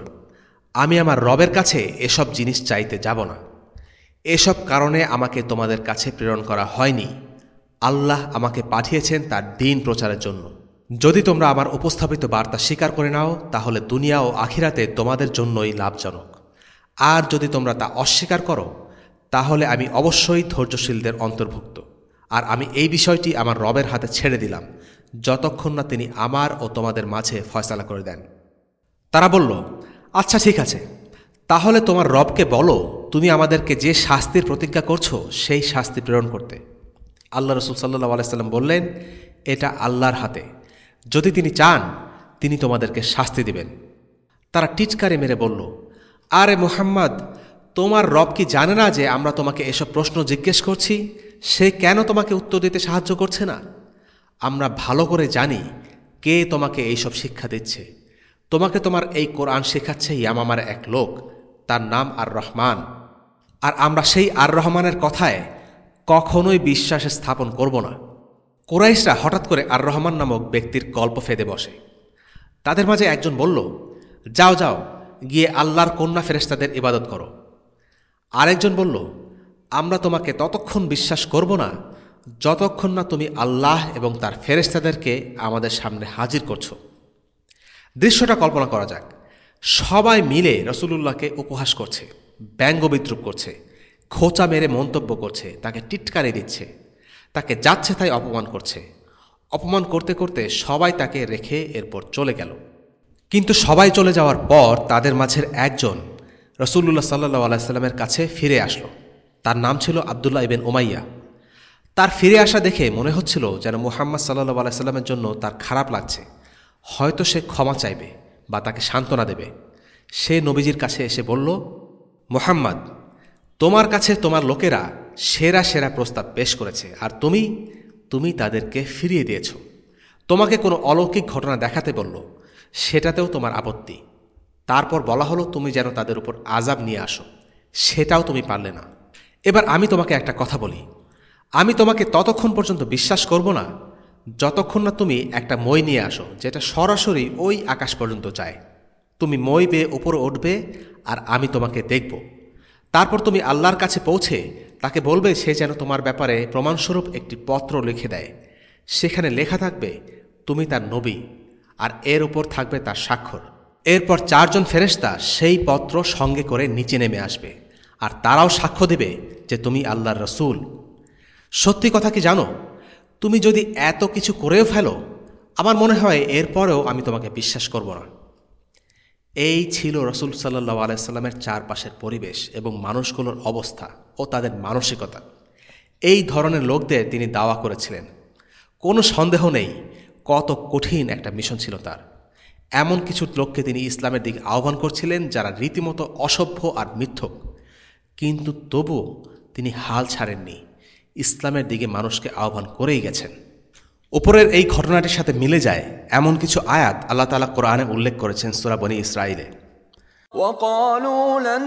আমি আমার রবের কাছে এসব জিনিস চাইতে যাব না। এসব কারণে আমাকে তোমাদের কাছে প্রেরণ করা হয়নি। আল্লাহ আমাকে পাঠিয়েছেন তার দিন প্রচারের জন্য। যদি তোমরা আমার উপস্থাপিত বার্তা স্বীকার করে নাও, তাহলে দুনিয়া ও আখিরাতে তোমাদের জন্যই লাভজনক। আর যদি তোমরা তা অস্বীকার করো, তাহলে আমি অবশ্যই ধৈর্যশীলদের অন্তর্ভুক্ত। আর আমি এই বিষয়টি আমার রবের হাতে ছেড়ে দিলাম, যতক্ষণ না তিনি আমার ও তোমাদের মাঝে ফয়সালা করে দেন। তারা বলল আচ্ছা ঠিক আছে। তাহলে তোমার রবকে বলো, তুমি আমাদেরকে যে শাস্তির প্রতিজ্ঞা করছ, সেই শাস্তি প্রেরণ করতে। আল্লাহ রসুল সাল্লাহ আলাইসাল্লাম বললেন, এটা আল্লাহর হাতে। যদি তিনি চান, তিনি তোমাদেরকে শাস্তি দিবেন। তারা টিচকারে মেরে বলল, আরে মোহাম্মদ, তোমার রব কি জানে না যে আমরা তোমাকে এসব প্রশ্ন জিজ্ঞেস করছি? সে কেন তোমাকে উত্তর দিতে সাহায্য করছে না? আমরা ভালো করে জানি কে তোমাকে এইসব শিক্ষা দিচ্ছে। তোমাকে তোমার এই কোরআন শেখাচ্ছে ইয়ামামার এক লোক, তার নাম আর রহমান আর আমরা সেই আর রহমানের কথায় কখনোই বিশ্বাস স্থাপন করব না। কোরাইশরা হঠাৎ করে আর রহমান নামক ব্যক্তির গল্প ফেদে বসে। তাদের মাঝে একজন বলল, যাও যাও, গিয়ে আল্লাহর কন্যা ফেরেস্তাদের ইবাদত করো। আরেকজন বলল, আমরা তোমাকে ততক্ষণ বিশ্বাস করব না যতক্ষণ না তুমি আল্লাহ এবং তার ফেরেস্তাদেরকে আমাদের সামনে হাজির করছ। দৃশ্যটা কল্পনা করা যাক। সবাই মিলে রসুলুল্লাহকে উপহাস করছে ব্যঙ্গ বিদ্রুপ করছে, খোঁচা মেরে মন্তব্য করছে, তাকে টিটকারি দিচ্ছে। তাকে যাচ্ছে তাই অপমান করছে। অপমান করতে করতে সবাই তাকে রেখে এরপর চলে গেল। কিন্তু সবাই চলে যাওয়ার পর তাদের মাঝের একজন রসুল্লাহ সাল্লাহ আলাইস্লামের কাছে ফিরে আসলো। তার নাম ছিল আবদুল্লাহ ইবেন ওমাইয়া তার ফিরে আসা দেখে মনে হচ্ছিল যেন মুহাম্মদ সাল্লাহ আলাইস্লামের জন্য তার খারাপ লাগছে। হয়তো সে ক্ষমা চাইবে বা তাকে সান্ত্বনা দেবে। সে নবীজির কাছে এসে বলল, মোহাম্মদ, তোমার কাছে তোমার লোকেরা সেরা সেরা প্রস্তাব পেশ করেছে। আর তুমি তুমি তাদেরকে ফিরিয়ে দিয়েছ। তোমাকে কোনো অলৌকিক ঘটনা দেখাতে বলল। সেটাতেও তোমার আপত্তি। তারপর বলা হলো, তুমি যেন তাদের উপর আজাব নিয়ে আসো। সেটাও তুমি পারলে না। এবার আমি তোমাকে একটা কথা বলি। আমি তোমাকে ততক্ষণ পর্যন্ত বিশ্বাস করব না, যতক্ষণ না তুমি একটা মই নিয়ে আসো, যেটা সরাসরি ওই আকাশ পর্যন্ত যায়। তুমি মই বেয়ে উপরে উঠবে, আর আমি তোমাকে দেখব। তারপর তুমি আল্লাহর কাছে পৌঁছে তাকে বলবে, সে যেন তোমার ব্যাপারে প্রমাণস্বরূপ একটি পত্র লিখে দেয়। সেখানে লেখা থাকবে, তুমি তার নবী, আর এর উপর থাকবে তার স্বাক্ষর। এরপর চারজন ফেরেশতা সেই পত্র সঙ্গে করে নিচে নেমে আসবে, আর তারাও সাক্ষ্য দেবে যে তুমি আল্লাহর রসুল। সত্যি কথা কি জানো? তুমি যদি এত কিছু করেও ফেলো, আমার মনে হয় এরপরেও আমি তোমাকে বিশ্বাস করব না। এই ছিল রসুল সাল্লাহ আলাইস্লামের চারপাশের পরিবেশ এবং মানুষগুলোর অবস্থা ও তাদের মানসিকতা। এই ধরনের লোকদের তিনি দাওয়া করেছিলেন। কোনো সন্দেহ নেই, কত কঠিন একটা মিশন ছিল তার। এমন কিছু লোককে তিনি ইসলামের দিকে আহ্বান করছিলেন যারা রীতিমতো অসভ্য আর মিথ্যক। কিন্তু তবুও তিনি হাল ছাড়েননি। ইসলামের দিকে মানুষকে আহ্বান করেই গেছেন। উপরের এই ঘটনাটির সাথে মিলে যায় এমন কিছু আয়াত আল্লাহ তালা কোরআনে উল্লেখ করেছেন সুরাবনী ইসরায়েলে وقالوا لن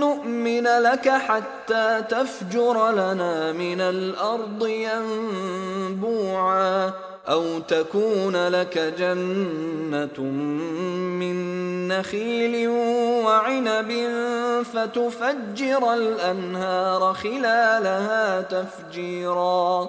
نؤمن لك حتى تفجر لنا من الارض ينبوعا او تكون لك جنه من نخيل وعنب فتفجر الانهار خلالها تفجيرا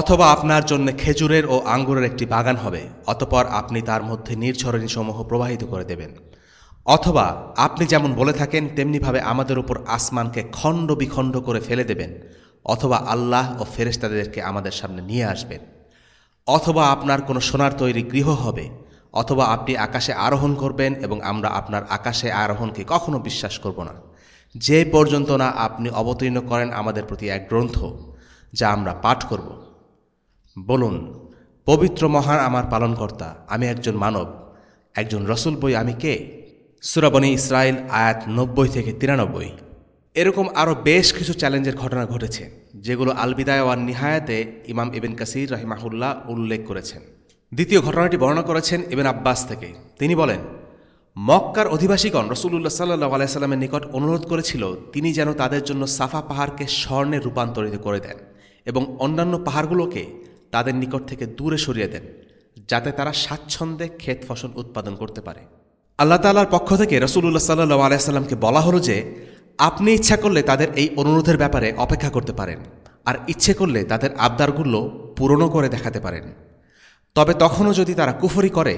অথবা আপনার জন্য খেজুরের ও আঙ্গুরের একটি বাগান হবে, অতপর আপনি তার মধ্যে নির্ঝরণীসমূহ প্রবাহিত করে দেবেন। অথবা আপনি যেমন বলে থাকেন, তেমনিভাবে আমাদের উপর আসমানকে খণ্ড বিখণ্ড করে ফেলে দেবেন, অথবা আল্লাহ ও ফেরেশতাদেরকে আমাদের সামনে নিয়ে আসবেন। অথবা আপনার কোনো সোনার তৈরি গৃহ হবে, অথবা আপনি আকাশে আরোহণ করবেন এবং আমরা আপনার আকাশে আরোহণকে কখনো বিশ্বাস করব না। যে পর্যন্ত না আপনি অবতীর্ণ করেন আমাদের প্রতি এক গ্রন্থ, যা আমরা পাঠ করব। বলুন, পবিত্র মহান আমার পালনকর্তা, আমি একজন মানব, একজন রসুল বই আমি কে? সুরাবনী ইসরায়েল আয়াত নব্বই থেকে তিরানব্বই। এরকম আরও বেশ কিছু চ্যালেঞ্জের ঘটনা ঘটেছে, যেগুলো আলবিদায় ওয়ান নিহায়াতে ইমাম ইবেন কাসির রাহিমাহুল্লাহ উল্লেখ করেছেন। দ্বিতীয় ঘটনাটি বর্ণনা করেছেন ইবেন আব্বাস থেকে। তিনি বলেন, মক্কার অধিবাসীগণ রসুল্লাহ সাল্লাহ আলাইস্লামের নিকট অনুরোধ করেছিল, তিনি যেন তাদের জন্য সাফা পাহাড়কে স্বর্ণে রূপান্তরিত করে দেন এবং অন্যান্য পাহাড়গুলোকে তাদের নিকট থেকে দূরে সরিয়ে দেন, যাতে তারা স্বাচ্ছন্দ্যে ক্ষেত ফসল উৎপাদন করতে পারে। আল্লাহ তাল্লার পক্ষ থেকে রসুল্লাহ সাল্লাহ আলাইসাল্লামকে বলা হলো যে, আপনি ইচ্ছা করলে তাদের এই অনুরোধের ব্যাপারে অপেক্ষা করতে পারেন, আর ইচ্ছে করলে তাদের আবদারগুলো পূরণও করে দেখাতে পারেন। তবে তখনও যদি তারা কুফরি করে,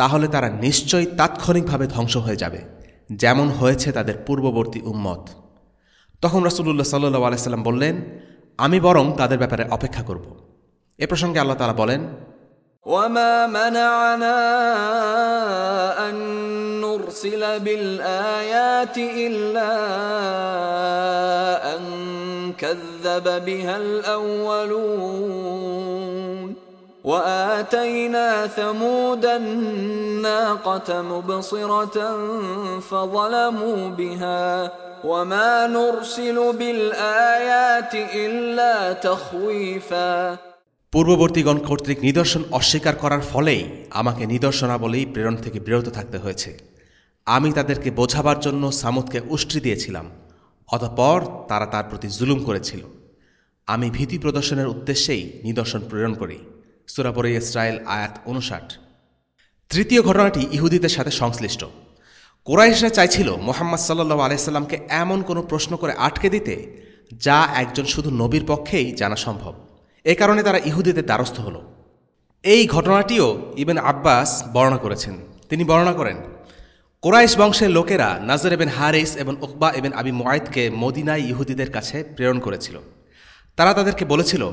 তাহলে তারা নিশ্চয়ই তাৎক্ষণিকভাবে ধ্বংস হয়ে যাবে, যেমন হয়েছে তাদের পূর্ববর্তী উম্মত। তখন রসুল্লাহ সাল্লু আলাইসাল্লাম বললেন, আমি বরং তাদের ব্যাপারে অপেক্ষা করব। এ প্রসঙ্গে আল্লাহ তালা বলেন وما منعنا أن نرسل بالآيات إلا أن كذب بها الأولون وآتينا ثمود الناقة مبصرة فظلموا بها وما نرسل بالآيات إلا تخويفاً পূর্ববর্তীগণ কর্তৃক নিদর্শন অস্বীকার করার ফলেই আমাকে নিদর্শনাবলী প্রেরণ থেকে বিরত থাকতে হয়েছে। আমি তাদেরকে বোঝাবার জন্য সামুদকে উষ্ট্রি দিয়েছিলাম, অতপর তারা তার প্রতি জুলুম করেছিল। আমি ভীতি প্রদর্শনের উদ্দেশ্যেই নিদর্শন প্রেরণ করি। সুরাপরে ইসরায়েল আয়াত উনষাট তৃতীয় ঘটনাটি ইহুদিদের সাথে সংশ্লিষ্ট। কোরাইশরা চাইছিল মোহাম্মদ সাল্লু আলাইসাল্লামকে এমন কোনো প্রশ্ন করে আটকে দিতে, যা একজন শুধু নবীর পক্ষেই জানা সম্ভব। এ কারণে তারা ইহুদিদের দ্বারস্থ হল। এই ঘটনাটিও ইবেন আব্বাস বর্ণনা করেছেন। তিনি বর্ণনা করেন, কোরাইশ বংশের লোকেরা নাজর এবেন হারিস এবং উকবা এবেন আবি মোয়াইদকে মদিনায় ইহুদিদের কাছে প্রেরণ করেছিল। তারা তাদেরকে বলেছিল,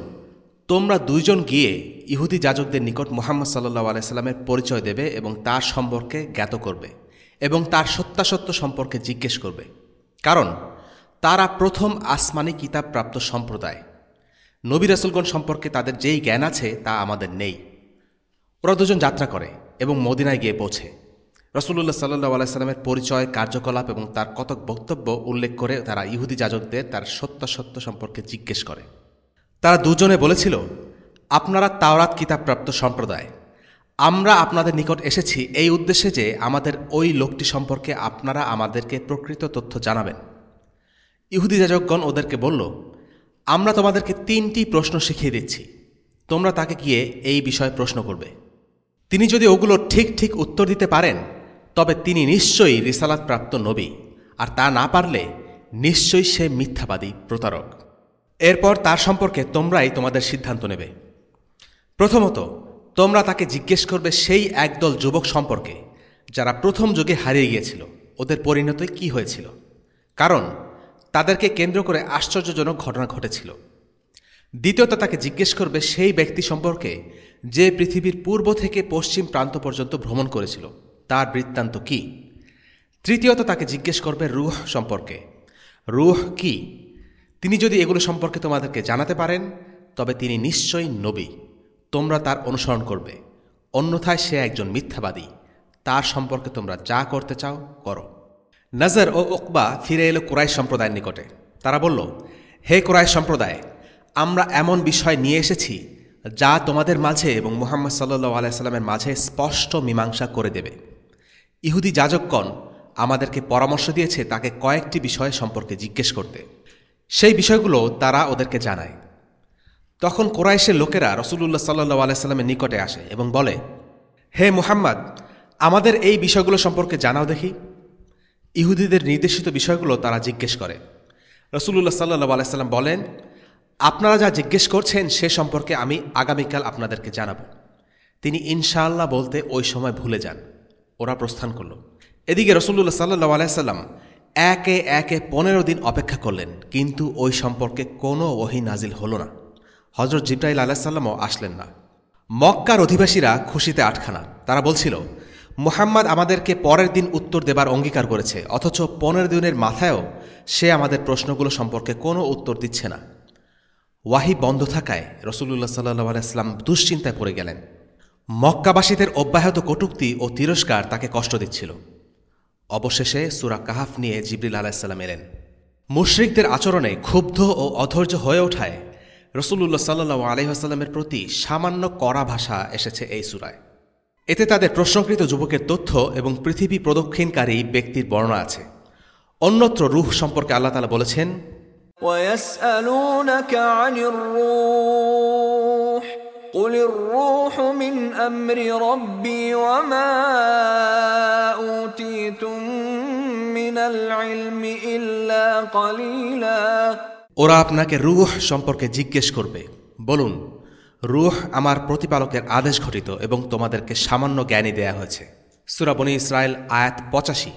তোমরা দুইজন গিয়ে ইহুদি যাজকদের নিকট মোহাম্মদ সাল্লাহ আলাইস্লামের পরিচয় দেবে এবং তার সম্পর্কে জ্ঞাত করবে এবং তার সত্যাসত্য সম্পর্কে জিজ্ঞেস করবে। কারণ, তারা প্রথম আসমানি কিতাব প্রাপ্ত সম্প্রদায়। নবী রাসুলগণ সম্পর্কে তাদের যেই জ্ঞান আছে তা আমাদের নেই। ওরা দুজন যাত্রা করে এবং মদিনায় গিয়ে পৌঁছে। রসুল্লাহ সাল্লু আলাইস্লামের পরিচয়, কার্যকলাপ এবং তার কতক বক্তব্য উল্লেখ করে তারা ইহুদি যাজকদের তার সত্যাসত্য সম্পর্কে জিজ্ঞেস করে। তারা দুজনে বলেছিল, আপনারা তাওরাত কিতাবপ্রাপ্ত সম্প্রদায়। আমরা আপনাদের নিকট এসেছি এই উদ্দেশ্যে যে আমাদের ওই লোকটি সম্পর্কে আপনারা আমাদেরকে প্রকৃত তথ্য জানাবেন। ইহুদি যাজকগণ ওদেরকে বলল আমরা তোমাদেরকে তিনটি প্রশ্ন শিখিয়ে দিচ্ছি। তোমরা তাকে গিয়ে এই বিষয়ে প্রশ্ন করবে। তিনি যদি ওগুলো ঠিক ঠিক উত্তর দিতে পারেন, তবে তিনি নিশ্চয়ই রিসালাত প্রাপ্ত নবী, আর তা না পারলে নিশ্চয়ই সে মিথ্যাবাদী প্রতারক। এরপর তার সম্পর্কে তোমরাই তোমাদের সিদ্ধান্ত নেবে। প্রথমত, তোমরা তাকে জিজ্ঞেস করবে সেই একদল যুবক সম্পর্কে, যারা প্রথম যুগে হারিয়ে গিয়েছিল। ওদের পরিণতি কি হয়েছিল? কারণ তাদেরকে কেন্দ্র করে আশ্চর্যজনক ঘটনা ঘটেছিল। দ্বিতীয়ত তাকে জিজ্ঞেস করবে সেই ব্যক্তি সম্পর্কে যে পৃথিবীর পূর্ব থেকে পশ্চিম প্রান্ত পর্যন্ত ভ্রমণ করেছিল। তার বৃত্তান্ত কি? তৃতীয়ত তাকে জিজ্ঞেস করবে রুহ সম্পর্কে। রুহ কি? তিনি যদি এগুলো সম্পর্কে তোমাদেরকে জানাতে পারেন, তবে তিনি নিশ্চয়ই নবী। তোমরা তার অনুসরণ করবে। অন্যথায় সে একজন মিথ্যাবাদী। তার সম্পর্কে তোমরা যা করতে চাও, করো। নজর ও ওকবা ফিরে এলো কোরাই সম্প্রদায়ের নিকটে। তারা বলল, হে কোরাই সম্প্রদায়, আমরা এমন বিষয় নিয়ে এসেছি যা তোমাদের মাঝে এবং মুহাম্মদ সাল্লু আলাইস্লামের মাঝে স্পষ্ট মীমাংসা করে দেবে। ইহুদি যাজকগণ আমাদেরকে পরামর্শ দিয়েছে তাকে কয়েকটি বিষয় সম্পর্কে জিজ্ঞেস করতে। সেই বিষয়গুলো তারা ওদেরকে জানায়। তখন কোরাইশের লোকেরা রসুল্লাহ সাল্লু আলাইস্লামের নিকটে আসে এবং বলে, হে মুহাম্মদ, আমাদের এই বিষয়গুলো সম্পর্কে জানাও দেখি। ইহুদিদের নির্দেশিত বিষয়গুলো তারা জিজ্ঞেস করে। রসুল্লাহ সাল্লু আলাইস্লাম বলেন, আপনারা যা জিজ্ঞেস করছেন সে সম্পর্কে আমি আগামীকাল আপনাদেরকে জানাব। তিনি ইনশাআল্লাহ বলতে ওই সময় ভুলে যান। ওরা প্রস্থান করল। এদিকে রসুল্লাহ সাল্লু আলাইসাল্লাম একে একে পনেরো দিন অপেক্ষা করলেন, কিন্তু ওই সম্পর্কে কোনো ওহি নাজিল হল না। হজরত জিব্রাইল আলাহিসাল্লামও আসলেন না। মক্কার অধিবাসীরা খুশিতে আটখানা। তারা বলছিল মুহাম্মদ আমাদেরকে পরের দিন উত্তর দেবার অঙ্গীকার করেছে, অথচ পনেরো দিনের মাথায়ও সে আমাদের প্রশ্নগুলো সম্পর্কে কোনো উত্তর দিচ্ছে না। ওয়াহি বন্ধ থাকায় রসুল্লাহ সাল্লাহ আলাইসলাম দুশ্চিন্তায় পড়ে গেলেন। মক্কাবাসীদের অব্যাহত কটুক্তি ও তিরস্কার তাকে কষ্ট দিচ্ছিল। অবশেষে সুরা কাহাফ নিয়ে জিবরিল আলাইসাল্লাম এলেন। মুশরিকদের আচরণে ক্ষুব্ধ ও অধৈর্য হয়ে ওঠায় রসুল্লাহ সাল্লু আলহিহাস্লামের প্রতি সামান্য কড়া ভাষা এসেছে এই সুরায়। এতে তাদের প্রশ্নকৃত যুবকের তথ্য এবং পৃথিবী প্রদক্ষিণকারী ব্যক্তির বর্ণনা আছে অন্যত্র রুহ সম্পর্কে আল্লাহ তালা বলেছেন ويسألونك عن الروح قل الروح من أمر ربي وما أوتيتم من العلم إلا قليلا ওরা আপনাকে রুহ সম্পর্কে জিজ্ঞেস করবে বলুন রুহ আমার প্রতিপালকের আদেশ ঘটিত এবং তোমাদেরকে সামান্য জ্ঞানী দেয়া হয়েছে সুরাবনী ইসরায়েল আয়াত পঁচাশি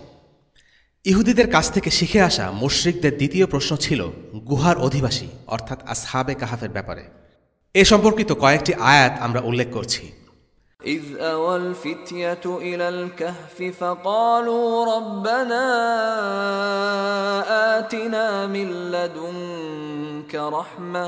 ইহুদিদের কাছ থেকে শিখে আসা মুশ্রিকদের দ্বিতীয় প্রশ্ন ছিল গুহার অধিবাসী অর্থাৎ আসহাবে কাহাফের ব্যাপারে এ সম্পর্কিত কয়েকটি আয়াত আমরা উল্লেখ করছি إذ أوى الفتية إلى الكهف فقالوا ربنا آتنا من لدنك رحمة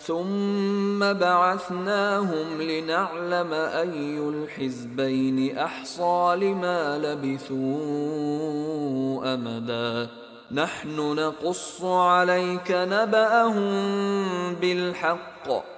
ثم بعثناهم لنعلم اي الحزبين احصى لما لبثوا امدا نحن نقص عليك نباهم بالحق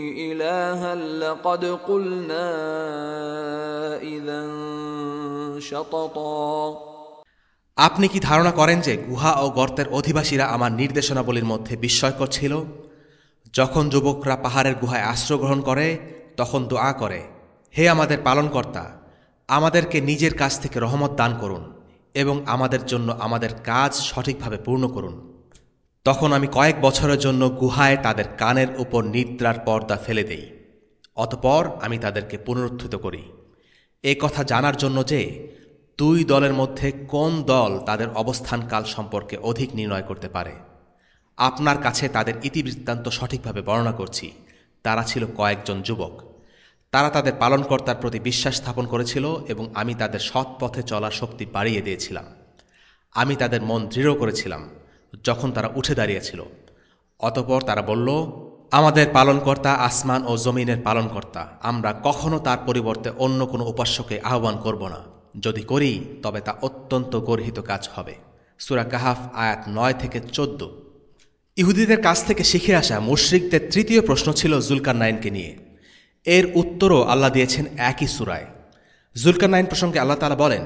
إلها لقد قلنا إذا شططا আপনি কি ধারণা করেন যে গুহা ও গর্তের অধিবাসীরা আমার নির্দেশনাবলীর মধ্যে বিস্ময়কর ছিল যখন যুবকরা পাহাড়ের গুহায় আশ্রয় গ্রহণ করে তখন দোয়া করে হে আমাদের পালনকর্তা আমাদেরকে নিজের কাছ থেকে রহমত দান করুন এবং আমাদের জন্য আমাদের কাজ সঠিকভাবে পূর্ণ করুন তখন আমি কয়েক বছরের জন্য গুহায় তাদের কানের উপর নিদ্রার পর্দা ফেলে দেই। অতপর আমি তাদেরকে পুনরুত্থিত করি। এ কথা জানার জন্য যে দুই দলের মধ্যে কোন দল তাদের অবস্থানকাল সম্পর্কে অধিক নির্ণয় করতে পারে। আপনার কাছে তাদের ইতিবৃত্তান্ত সঠিকভাবে বর্ণনা করছি। তারা ছিল কয়েকজন যুবক। তারা তাদের পালনকর্তার প্রতি বিশ্বাস স্থাপন করেছিল এবং আমি তাদের সৎ পথে চলার শক্তি বাড়িয়ে দিয়েছিলাম। আমি তাদের মন দৃঢ় করেছিলাম। যখন তারা উঠে দাঁড়িয়েছিল। অতপর তারা বলল, আমাদের পালনকর্তা আসমান ও জমিনের পালনকর্তা, আমরা কখনো তার পরিবর্তে অন্য কোনো উপাস্যকে আহ্বান করব না। যদি করি, তবে তা অত্যন্ত গর্হিত কাজ হবে। সুরা কাহাফ আয়াত নয় থেকে চোদ্দ। ইহুদিদের কাছ থেকে শিখে আসা মুশরিকদের তৃতীয় প্রশ্ন ছিল জুলকার নাইনকে নিয়ে। এর উত্তরও আল্লাহ দিয়েছেন একই সুরায়। জুলকার নাইন প্রসঙ্গে আল্লাহ তালা বলেন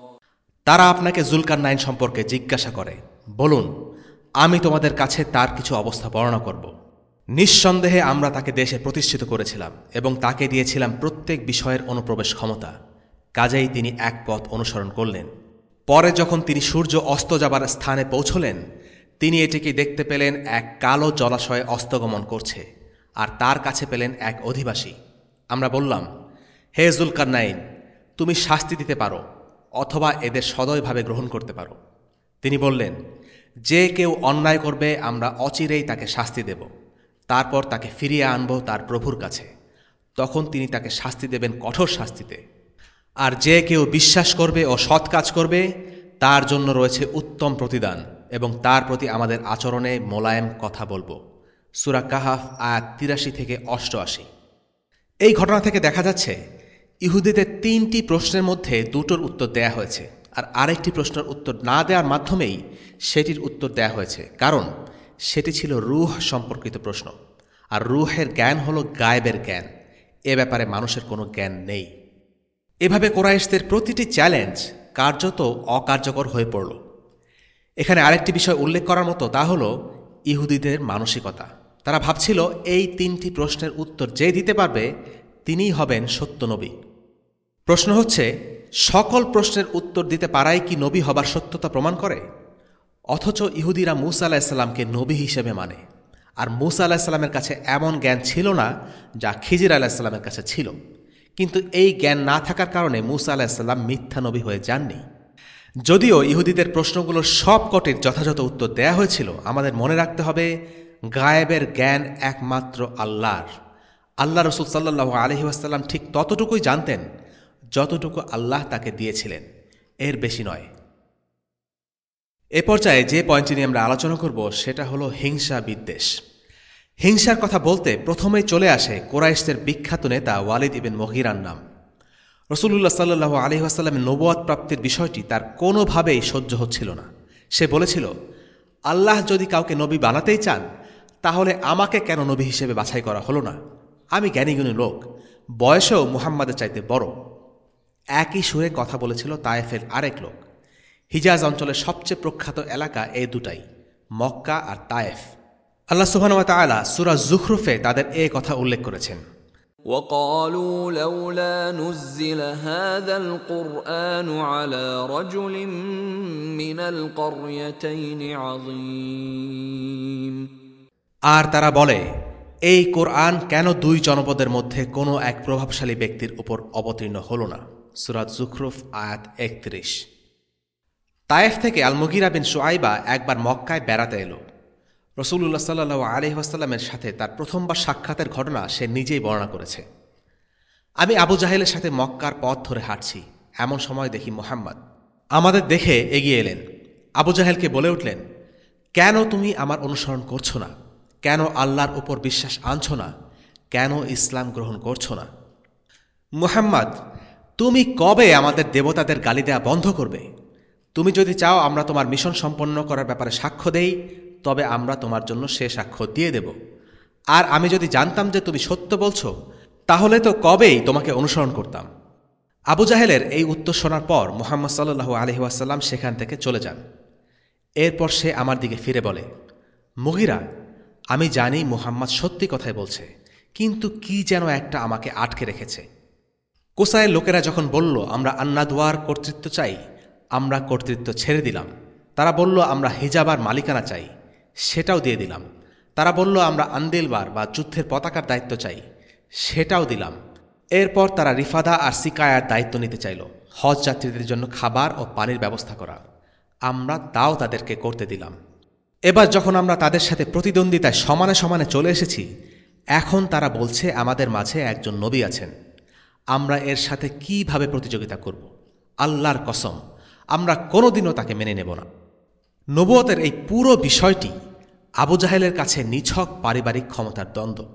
তারা আপনাকে জুলকার নাইন সম্পর্কে জিজ্ঞাসা করে, বলুন, আমি তোমাদের কাছে তার কিছু অবস্থা বর্ণনা করব। নিঃসন্দেহে আমরা তাকে দেশে প্রতিষ্ঠিত করেছিলাম এবং তাকে দিয়েছিলাম প্রত্যেক বিষয়ের অনুপ্রবেশ ক্ষমতা। কাজেই তিনি এক পথ অনুসরণ করলেন। পরে যখন তিনি সূর্য অস্ত যাবার স্থানে পৌঁছলেন, তিনি এটিকে দেখতে পেলেন এক কালো জলাশয়ে অস্তগমন করছে আর তার কাছে পেলেন এক অধিবাসী। আমরা বললাম, হে জুলকার নাইন তুমি শাস্তি দিতে পারো। অথবা এদের সদয়ভাবে গ্রহণ করতে পারো। তিনি বললেন, যে কেউ অন্যায় করবে, আমরা অচিরেই তাকে শাস্তি দেব। তারপর তাকে ফিরিয়ে আনব তার প্রভুর কাছে। তখন তিনি তাকে শাস্তি দেবেন কঠোর শাস্তিতে। আর যে কেউ বিশ্বাস করবে ও সৎ কাজ করবে, তার জন্য রয়েছে উত্তম প্রতিদান এবং তার প্রতি আমাদের আচরণে মোলায়েম কথা বলব। সুরা কাহাফ, আয়াত তিরাশি থেকে অষ্টআশি। এই ঘটনা থেকে দেখা যাচ্ছে ইহুদিদের তিনটি প্রশ্নের মধ্যে দুটোর উত্তর দেয়া হয়েছে। আর আরেকটি প্রশ্নের উত্তর না দেওয়ার মাধ্যমেই সেটির উত্তর দেয়া হয়েছে। কারণ সেটি ছিল রুহ সম্পর্কিত প্রশ্ন। আর রুহের জ্ঞান হলো গায়েবের জ্ঞান। এ ব্যাপারে মানুষের কোনো জ্ঞান নেই। এভাবে কোরাইশদের প্রতিটি চ্যালেঞ্জ কার্যত অকার্যকর হয়ে পড়ল। এখানে আরেকটি বিষয় উল্লেখ করার মতো তা হল ইহুদিদের মানসিকতা। তারা ভাবছিল, এই তিনটি প্রশ্নের উত্তর যে দিতে পারবে, তিনিই হবেন সত্য নবী। প্রশ্ন হচ্ছে, সকল প্রশ্নের উত্তর দিতে পারাই কি নবী হবার সত্যতা প্রমাণ করে? অথচ ইহুদিরা মুসা আলাহিসাল্লামকে নবী হিসেবে মানে। আর মুসা আলাহিসাল্লামের কাছে এমন জ্ঞান ছিল না যা খিজির আলাহিসাল্লামের কাছে ছিল। কিন্তু এই জ্ঞান না থাকার কারণে মুসা আলাহিসাল্লাম মিথ্যা নবী হয়ে যাননি। যদিও ইহুদিদের প্রশ্নগুলোর সব কটির যথাযথ উত্তর দেয়া হয়েছিল, আমাদের মনে রাখতে হবে, গায়েবের জ্ঞান একমাত্র আল্লাহর। আল্লাহ রসুল সাল্লাহ আলহি আসাল্লাম ঠিক ততটুকুই জানতেন যতটুকু আল্লাহ তাকে দিয়েছিলেন, এর বেশি নয়। এ পর্যায়ে যে পয়েন্টটি নিয়ে আমরা আলোচনা করব, সেটা হলো হিংসা বিদ্বেষ। হিংসার কথা বলতে প্রথমেই চলে আসে কোরাইশদের বিখ্যাত নেতা ওয়ালিদ ইবেন মহিরার নাম। রসুল্লাহ সাল্লু আলহিহাস্লামের নবুয়াদ প্রাপ্তির বিষয়টি তার কোনোভাবেই সহ্য হচ্ছিল না। সে বলেছিল, আল্লাহ যদি কাউকে নবী বানাতেই চান, তাহলে আমাকে কেন নবী হিসেবে বাছাই করা হলো না? আমি জ্ঞানীগুণী লোক, বয়সেও মুহাম্মাদের চাইতে বড়। একই সুরে কথা বলেছিল তায়েফের আরেক লোক হিজাজ অঞ্চলের সবচেয়ে প্রখ্যাত এলাকা এই দুটাই মক্কা আর তায়েফ আল্লাহ সুবাহ তালা সুরা জুখরুফে তাদের এ কথা উল্লেখ করেছেন وقالوا لولا نزل هذا القرآن على رجل من القريتين عظيم আর তারা বলে এই কোরআন কেন দুই জনপদের মধ্যে কোনো এক প্রভাবশালী ব্যক্তির উপর অবতীর্ণ হল না সুরাত জুখরুফ, আয়াত একত্রিশ। তায়েফ থেকে আলমগিরা বিন সোয়াইবা একবার মক্কায় বেড়াতে এলো। রসুল্লাহ সাল্লু আলহিহাস্লামের সাথে তার প্রথমবার সাক্ষাতের ঘটনা সে নিজেই বর্ণনা করেছে। আমি আবু জাহেলের সাথে মক্কার পথ ধরে হাঁটছি, এমন সময় দেখি মোহাম্মদ আমাদের দেখে এগিয়ে এলেন। আবু জাহেলকে বলে উঠলেন, কেন তুমি আমার অনুসরণ করছ না? কেন আল্লাহর উপর বিশ্বাস আনছো না? কেন ইসলাম গ্রহণ করছ না? মুহাম্মদ তুমি কবে আমাদের দেবতাদের গালি দেয়া বন্ধ করবে? তুমি যদি চাও আমরা তোমার মিশন সম্পন্ন করার ব্যাপারে সাক্ষ্য দেই, তবে আমরা তোমার জন্য সে সাক্ষ্য দিয়ে দেব। আর আমি যদি জানতাম যে তুমি সত্য বলছো, তাহলে তো কবেই তোমাকে অনুসরণ করতাম। আবু জাহেলের এই উত্তর শোনার পর মোহাম্মদ সাল্লু আলহিহাসাল্লাম সেখান থেকে চলে যান। এরপর সে আমার দিকে ফিরে বলে মহিরা আমি জানি মোহাম্মদ সত্যি কথাই বলছে, কিন্তু কি যেন একটা আমাকে আটকে রেখেছে। কোসাইয়ের লোকেরা যখন বলল, আমরা আন্নাদুয়ার কর্তৃত্ব চাই, আমরা কর্তৃত্ব ছেড়ে দিলাম। তারা বলল, আমরা হিজাবার মালিকানা চাই, সেটাও দিয়ে দিলাম। তারা বলল, আমরা আন্দেলবার বা যুদ্ধের পতাকার দায়িত্ব চাই, সেটাও দিলাম। এরপর তারা রিফাদা আর সিকায়ার দায়িত্ব নিতে চাইল, হজ যাত্রীদের জন্য খাবার ও পানির ব্যবস্থা করা। আমরা তাও তাদেরকে করতে দিলাম। এবার যখন আমরা তাদের সাথে প্রতিদ্বন্দ্বিতায় সমানে সমানে চলে এসেছি, এখন তারা বলছে, আমাদের মাঝে একজন নবী আছেন। আমরা এর সাথে কীভাবে প্রতিযোগিতা করব? আল্লাহর কসম, আমরা কোনোদিনও তাকে মেনে নেব না। নবুয়তের এই পুরো বিষয়টি আবু জাহেলের কাছে নিছক পারিবারিক ক্ষমতার দ্বন্দ্ব।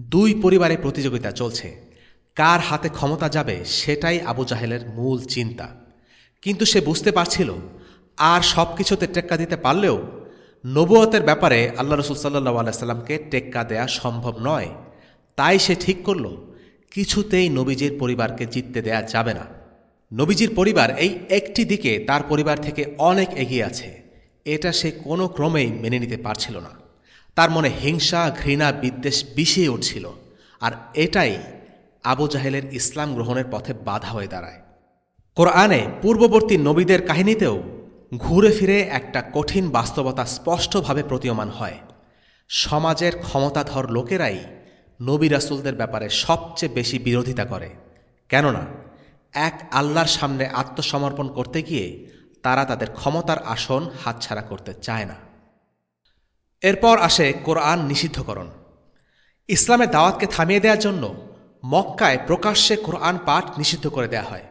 দুই পরিবারে প্রতিযোগিতা চলছে। কার হাতে ক্ষমতা যাবে সেটাই আবু জাহেলের মূল চিন্তা। কিন্তু সে বুঝতে পারছিল, আর সব কিছুতে টেক্কা দিতে পারলেও নবুয়তের ব্যাপারে আল্লাহ রসুল সাল্লাহ আলাইসাল্লামকে টেক্কা দেয়া সম্ভব নয়। তাই সে ঠিক করল কিছুতেই নবীজির পরিবারকে জিততে দেয়া যাবে না। নবীজির পরিবার এই একটি দিকে, তার পরিবার থেকে অনেক এগিয়ে আছে। এটা সে কোনো ক্রমেই মেনে নিতে পারছিল না। তার মনে হিংসা, ঘৃণা, বিদ্বেষ বিষিয়ে উঠছিল। আর এটাই আবু জাহেলের ইসলাম গ্রহণের পথে বাধা হয়ে দাঁড়ায়। কোরআনে পূর্ববর্তী নবীদের কাহিনীতেও ঘুরে ফিরে একটা কঠিন বাস্তবতা স্পষ্টভাবে প্রতীয়মান হয়। সমাজের ক্ষমতাধর লোকেরাই নবী রাসুলদের ব্যাপারে সবচেয়ে বেশি বিরোধিতা করে। কেননা, এক আল্লাহর সামনে আত্মসমর্পণ করতে গিয়ে তারা তাদের ক্ষমতার আসন হাতছাড়া করতে চায় না। এরপর আসে কোরআন নিষিদ্ধকরণ। ইসলামের দাওয়াতকে থামিয়ে দেওয়ার জন্য মক্কায় প্রকাশ্যে কোরআন পাঠ নিষিদ্ধ করে দেয়া হয়।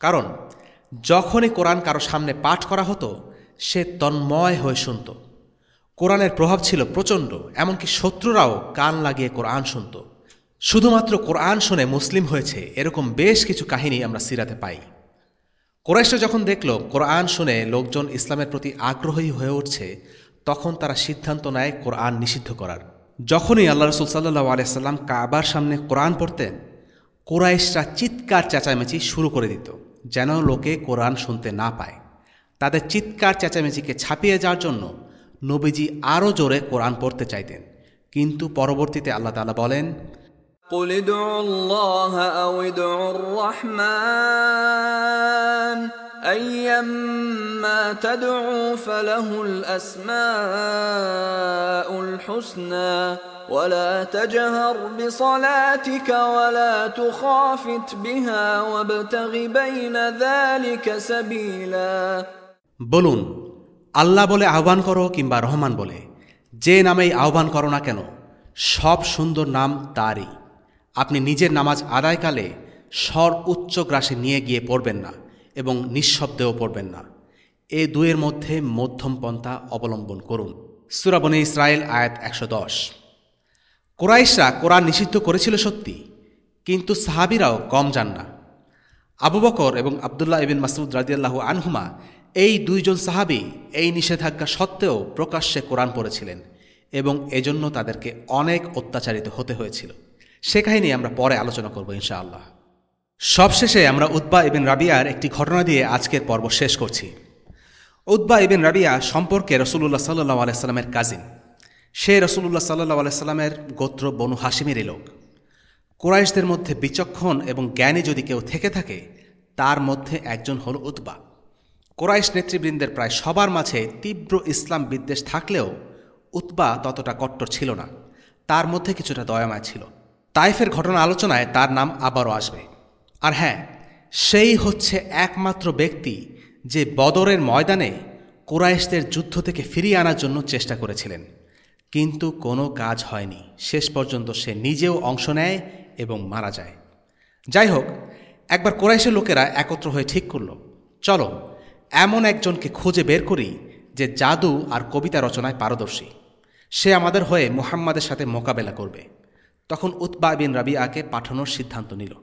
কারণ, যখনই কোরআন কারও সামনে পাঠ করা হতো, সে তন্ময় হয়ে শুনত। কোরআনের প্রভাব ছিল প্রচণ্ড, এমনকি শত্রুরাও কান লাগিয়ে কোরআন শুনত। শুধুমাত্র কোরআন শুনে মুসলিম হয়েছে, এরকম বেশ কিছু কাহিনী আমরা সিরাতে পাই। কোরাইশরা যখন দেখল কোরআন শুনে লোকজন ইসলামের প্রতি আগ্রহী হয়ে উঠছে, তখন তারা সিদ্ধান্ত নেয় কোরআন নিষিদ্ধ করার। যখনই আল্লাহ রসুল সাল্লাহ আলিয়াল্লাম কাবার সামনে কোরআন পড়তেন, কোরাইশরা চিৎকার চেঁচামেচি শুরু করে দিত, যেন লোকে কোরআন শুনতে না পায়। তাদের চিৎকার চেঁচামেচিকে ছাপিয়ে যাওয়ার জন্য নবীজি আরও জোরে কোরআন পড়তে চাইতেন কিন্তু পরবর্তীতে আল্লাহ তালা বলেন قل ادعوا الله أو ادعوا الرحمن أيما تدعو فله الأسماء الحسنى ولا تجهر بصلاتك ولا تخافت بها وابتغ بين ذلك سبيلا বলুন আল্লাহ বলে আহ্বান করো কিংবা রহমান বলে। যে নামেই আহ্বান করো না কেন, সব সুন্দর নাম তারই। আপনি নিজের নামাজ আদায়কালে স্বর উচ্চ গ্রাসে নিয়ে গিয়ে পড়বেন না এবং নিঃশব্দেও পড়বেন না। এ দুয়ের মধ্যে মধ্যম পন্থা অবলম্বন করুন। সুরাবনে ইসরায়েল আয়াত একশো দশ। কোরাইশরা কোরআন নিষিদ্ধ করেছিল সত্যি, কিন্তু সাহাবিরাও কম যান না। আবু বকর এবং আবদুল্লাহ ইবিন মাসুদ রাজিয়াল্লাহ আনহুমা এই দুইজন সাহাবি এই নিষেধাজ্ঞা সত্ত্বেও প্রকাশ্যে কোরআন পড়েছিলেন এবং এজন্য তাদেরকে অনেক অত্যাচারিত হতে হয়েছিল। সে কাহিনী আমরা পরে আলোচনা করব ইনশাআল্লাহ। সবশেষে আমরা উদ্বা ইবিন রাবিয়ার একটি ঘটনা দিয়ে আজকের পর্ব শেষ করছি। উদ্বা ইবিন রাবিয়া সম্পর্কে রসুল্লাহ সাল্লাহ আলাইস্লামের কাজিন সে রসুল্লাহ সাল্লাহ আলাইস্লামের গোত্র বনু হাসিমেরই লোক। কোরাইশদের মধ্যে বিচক্ষণ এবং জ্ঞানী যদি কেউ থেকে থাকে, তার মধ্যে একজন হল উদ্বা কোরাইশ নেতৃবৃন্দের প্রায় সবার মাঝে তীব্র ইসলাম বিদ্বেষ থাকলেও উতবা ততটা কট্টর ছিল না। তার মধ্যে কিছুটা দয়াময় ছিল। তাইফের ঘটনা আলোচনায় তার নাম আবারও আসবে। আর হ্যাঁ সেই হচ্ছে একমাত্র ব্যক্তি যে বদরের ময়দানে কোরাইশদের যুদ্ধ থেকে ফিরিয়ে আনার জন্য চেষ্টা করেছিলেন। কিন্তু কোনো কাজ হয়নি। শেষ পর্যন্ত সে নিজেও অংশ নেয় এবং মারা যায়। যাই হোক, একবার কোরাইশের লোকেরা একত্র হয়ে ঠিক করল। চলো এমন একজনকে খুঁজে বের করি যে জাদু আর কবিতা রচনায় পারদর্শী। সে আমাদের হয়ে মুহাম্মাদের সাথে মোকাবেলা করবে। তখন উতবা বিন রাবিয়াকে পাঠানোর সিদ্ধান্ত নিল।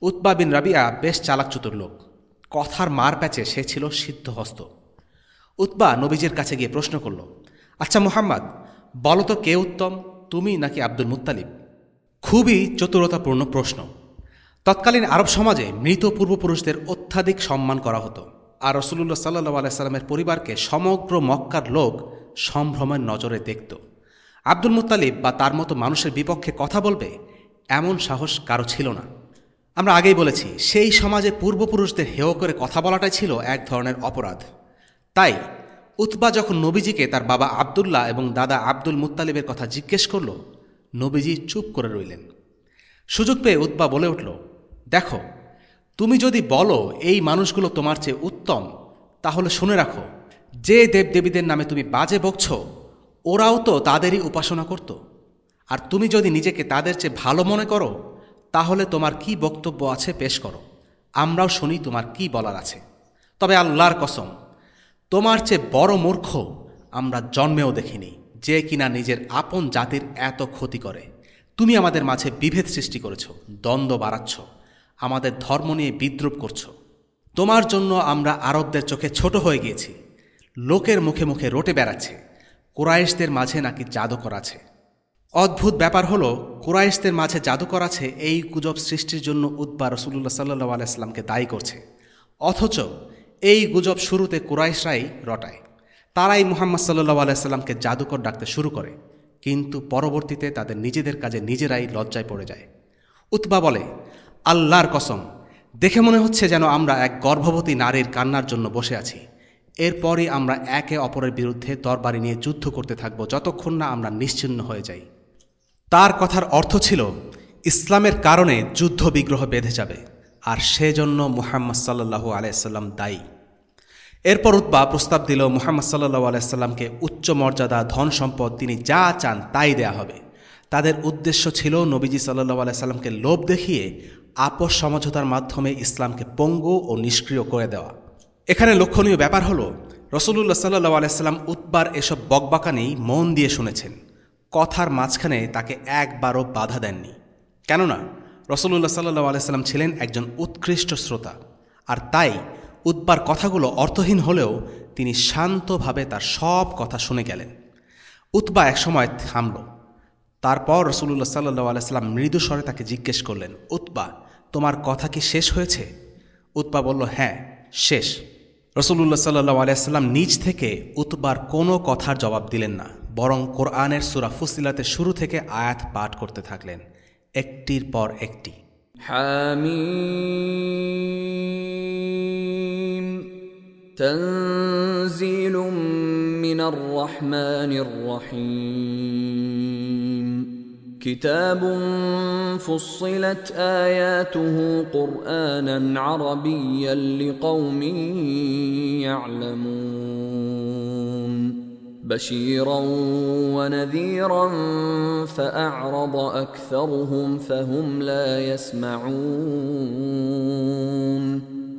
উতবা বিন রাবিয়া বেশ চালাকচুতুর লোক। কথার মার প্যাচে সে ছিল সিদ্ধহস্ত। উতবা নবীজির কাছে গিয়ে প্রশ্ন করল আচ্ছা মুহাম্মদ, বলো তো কে উত্তম, তুমি নাকি আব্দুল মুত্তালিব? খুবই চতুরতাপূর্ণ প্রশ্ন। তৎকালীন আরব সমাজে মৃত পূর্বপুরুষদের অত্যাধিক সম্মান করা হতো। আর রসুল্লাহ সাল্লু আলাইস্লামের পরিবারকে সমগ্র মক্কার লোক সম্ভ্রমের নজরে দেখত। আব্দুল মুত্তালিব বা তার মতো মানুষের বিপক্ষে কথা বলবে এমন সাহস কারও ছিল না। আমরা আগেই বলেছি, সেই সমাজে পূর্বপুরুষদের হেয় করে কথা বলাটাই ছিল এক ধরনের অপরাধ। তাই উতবা যখন নবীজিকে তার বাবা আবদুল্লাহ এবং দাদা আব্দুল মুত্তালিবের কথা জিজ্ঞেস করল, নবীজি চুপ করে রইলেন। সুযোগ পেয়ে উতবা বলে উঠল, দেখো তুমি যদি বলো এই মানুষগুলো তোমার চেয়ে উত্তম, তাহলে শুনে রাখো, যে দেবদেবীদের নামে তুমি বাজে বকছ, ওরাও তো তাদেরই উপাসনা করত। আর তুমি যদি নিজেকে তাদের চেয়ে ভালো মনে করো, তাহলে তোমার কি বক্তব্য আছে পেশ করো, আমরাও শুনি তোমার কি বলার আছে। তবে আল্লাহর কসম, তোমার চেয়ে বড় মূর্খ আমরা জন্মেও দেখিনি, যে কিনা নিজের আপন জাতির এত ক্ষতি করে। তুমি আমাদের মাঝে বিভেদ সৃষ্টি করেছ, দ্বন্দ্ব বাড়াচ্ছ। আমাদের ধর্ম নিয়ে বিদ্রুপ করছ। তোমার জন্য আমরা আরবদের চোখে ছোট হয়ে গিয়েছি। লোকের মুখে মুখে রোটে বেড়াচ্ছে। কোরাইশদের মাঝে নাকি জাদুকর আছে। অদ্ভুত ব্যাপার হলো, কোরাইশদের মাঝে জাদুকর আছে এই গুজব সৃষ্টির জন্য উদ্বা রসুল্লাহ সাল্লু আলাইস্লামকে দায়ী করছে। অথচ এই গুজব শুরুতে কুরাইশরাই রটায়। তারাই মুহাম্মদ সাল্লু আলাইস্লামকে জাদুকর ডাকতে শুরু করে। কিন্তু পরবর্তীতে তাদের নিজেদের কাজে নিজেরাই লজ্জায় পড়ে যায়। উতবা বলে আল্লাহর কসম। দেখে মনে হচ্ছে যেন আমরা এক গর্ভবতী নারীর কান্নার জন্য বসে আছি। এরপরই আমরা একে অপরের বিরুদ্ধে তরবারি নিয়ে যুদ্ধ করতে থাকব যতক্ষণ না আমরা নিশ্চিন্ন হয়ে যাই। তার কথার অর্থ ছিল, ইসলামের কারণে যুদ্ধ বিগ্রহ বেঁধে যাবে, আর সেজন্য মুহাম্মদ সাল্লু আলাইসাল্লাম দায়ী। এরপর উদ্বা প্রস্তাব দিল, মুহাম্মদ সাল্লু আলাইসাল্লামকে উচ্চ মর্যাদা, ধন সম্পদ, তিনি যা চান তাই দেয়া হবে। তাদের উদ্দেশ্য ছিল নবীজি সাল্লু আলাইসাল্লামকে লোভ দেখিয়ে আপোষ সমঝোতার মাধ্যমে ইসলামকে পঙ্গু ও নিষ্ক্রিয় করে দেওয়া। এখানে লক্ষণীয় ব্যাপার হল রসুল্লাহ সাল্লু আলাইসাল্লাম উদ্বার এসব বকবাকানি মন দিয়ে শুনেছেন। কথার মাঝখানে তাকে একবারও বাধা দেননি। কেননা রসুল্লাহ সাল্লু আলাইসাল্লাম ছিলেন একজন উৎকৃষ্ট শ্রোতা। আর তাই উদ্বার কথাগুলো অর্থহীন হলেও তিনি শান্তভাবে তার সব কথা শুনে গেলেন। উতবা একসময় থামল। তারপর রসুল্লাহ সাল্লু আলাইসাল্লাম মৃদু স্বরে তাকে জিজ্ঞেস করলেন, উতবা তোমার কথা কি শেষ হয়েছে উতবা বলল হ্যাঁ শেষ রসুল্লাহ সাল্লু আলাইসাল্লাম নিজ থেকে উতবার কোনো কথার জবাব দিলেন না বরং কোরআনের সুরা ফুসিলাতে শুরু থেকে আয়াত পাঠ করতে থাকলেন একটির পর একটি حاميم تنزيل من الرحمن الرحيم كتاب فصلت آياته قرآنا عربيا لقوم يعلمون. بشيرا ونذيرا فأعرض أكثرهم فهم لا يسمعون.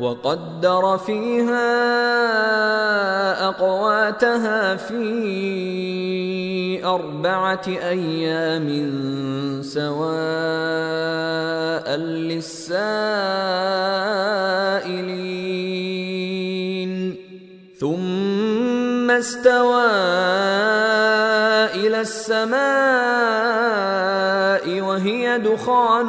وقدر فيها أقواتها في أربعة أيام سواء للسائلين. ثم استوى إلى السماء وهي دخان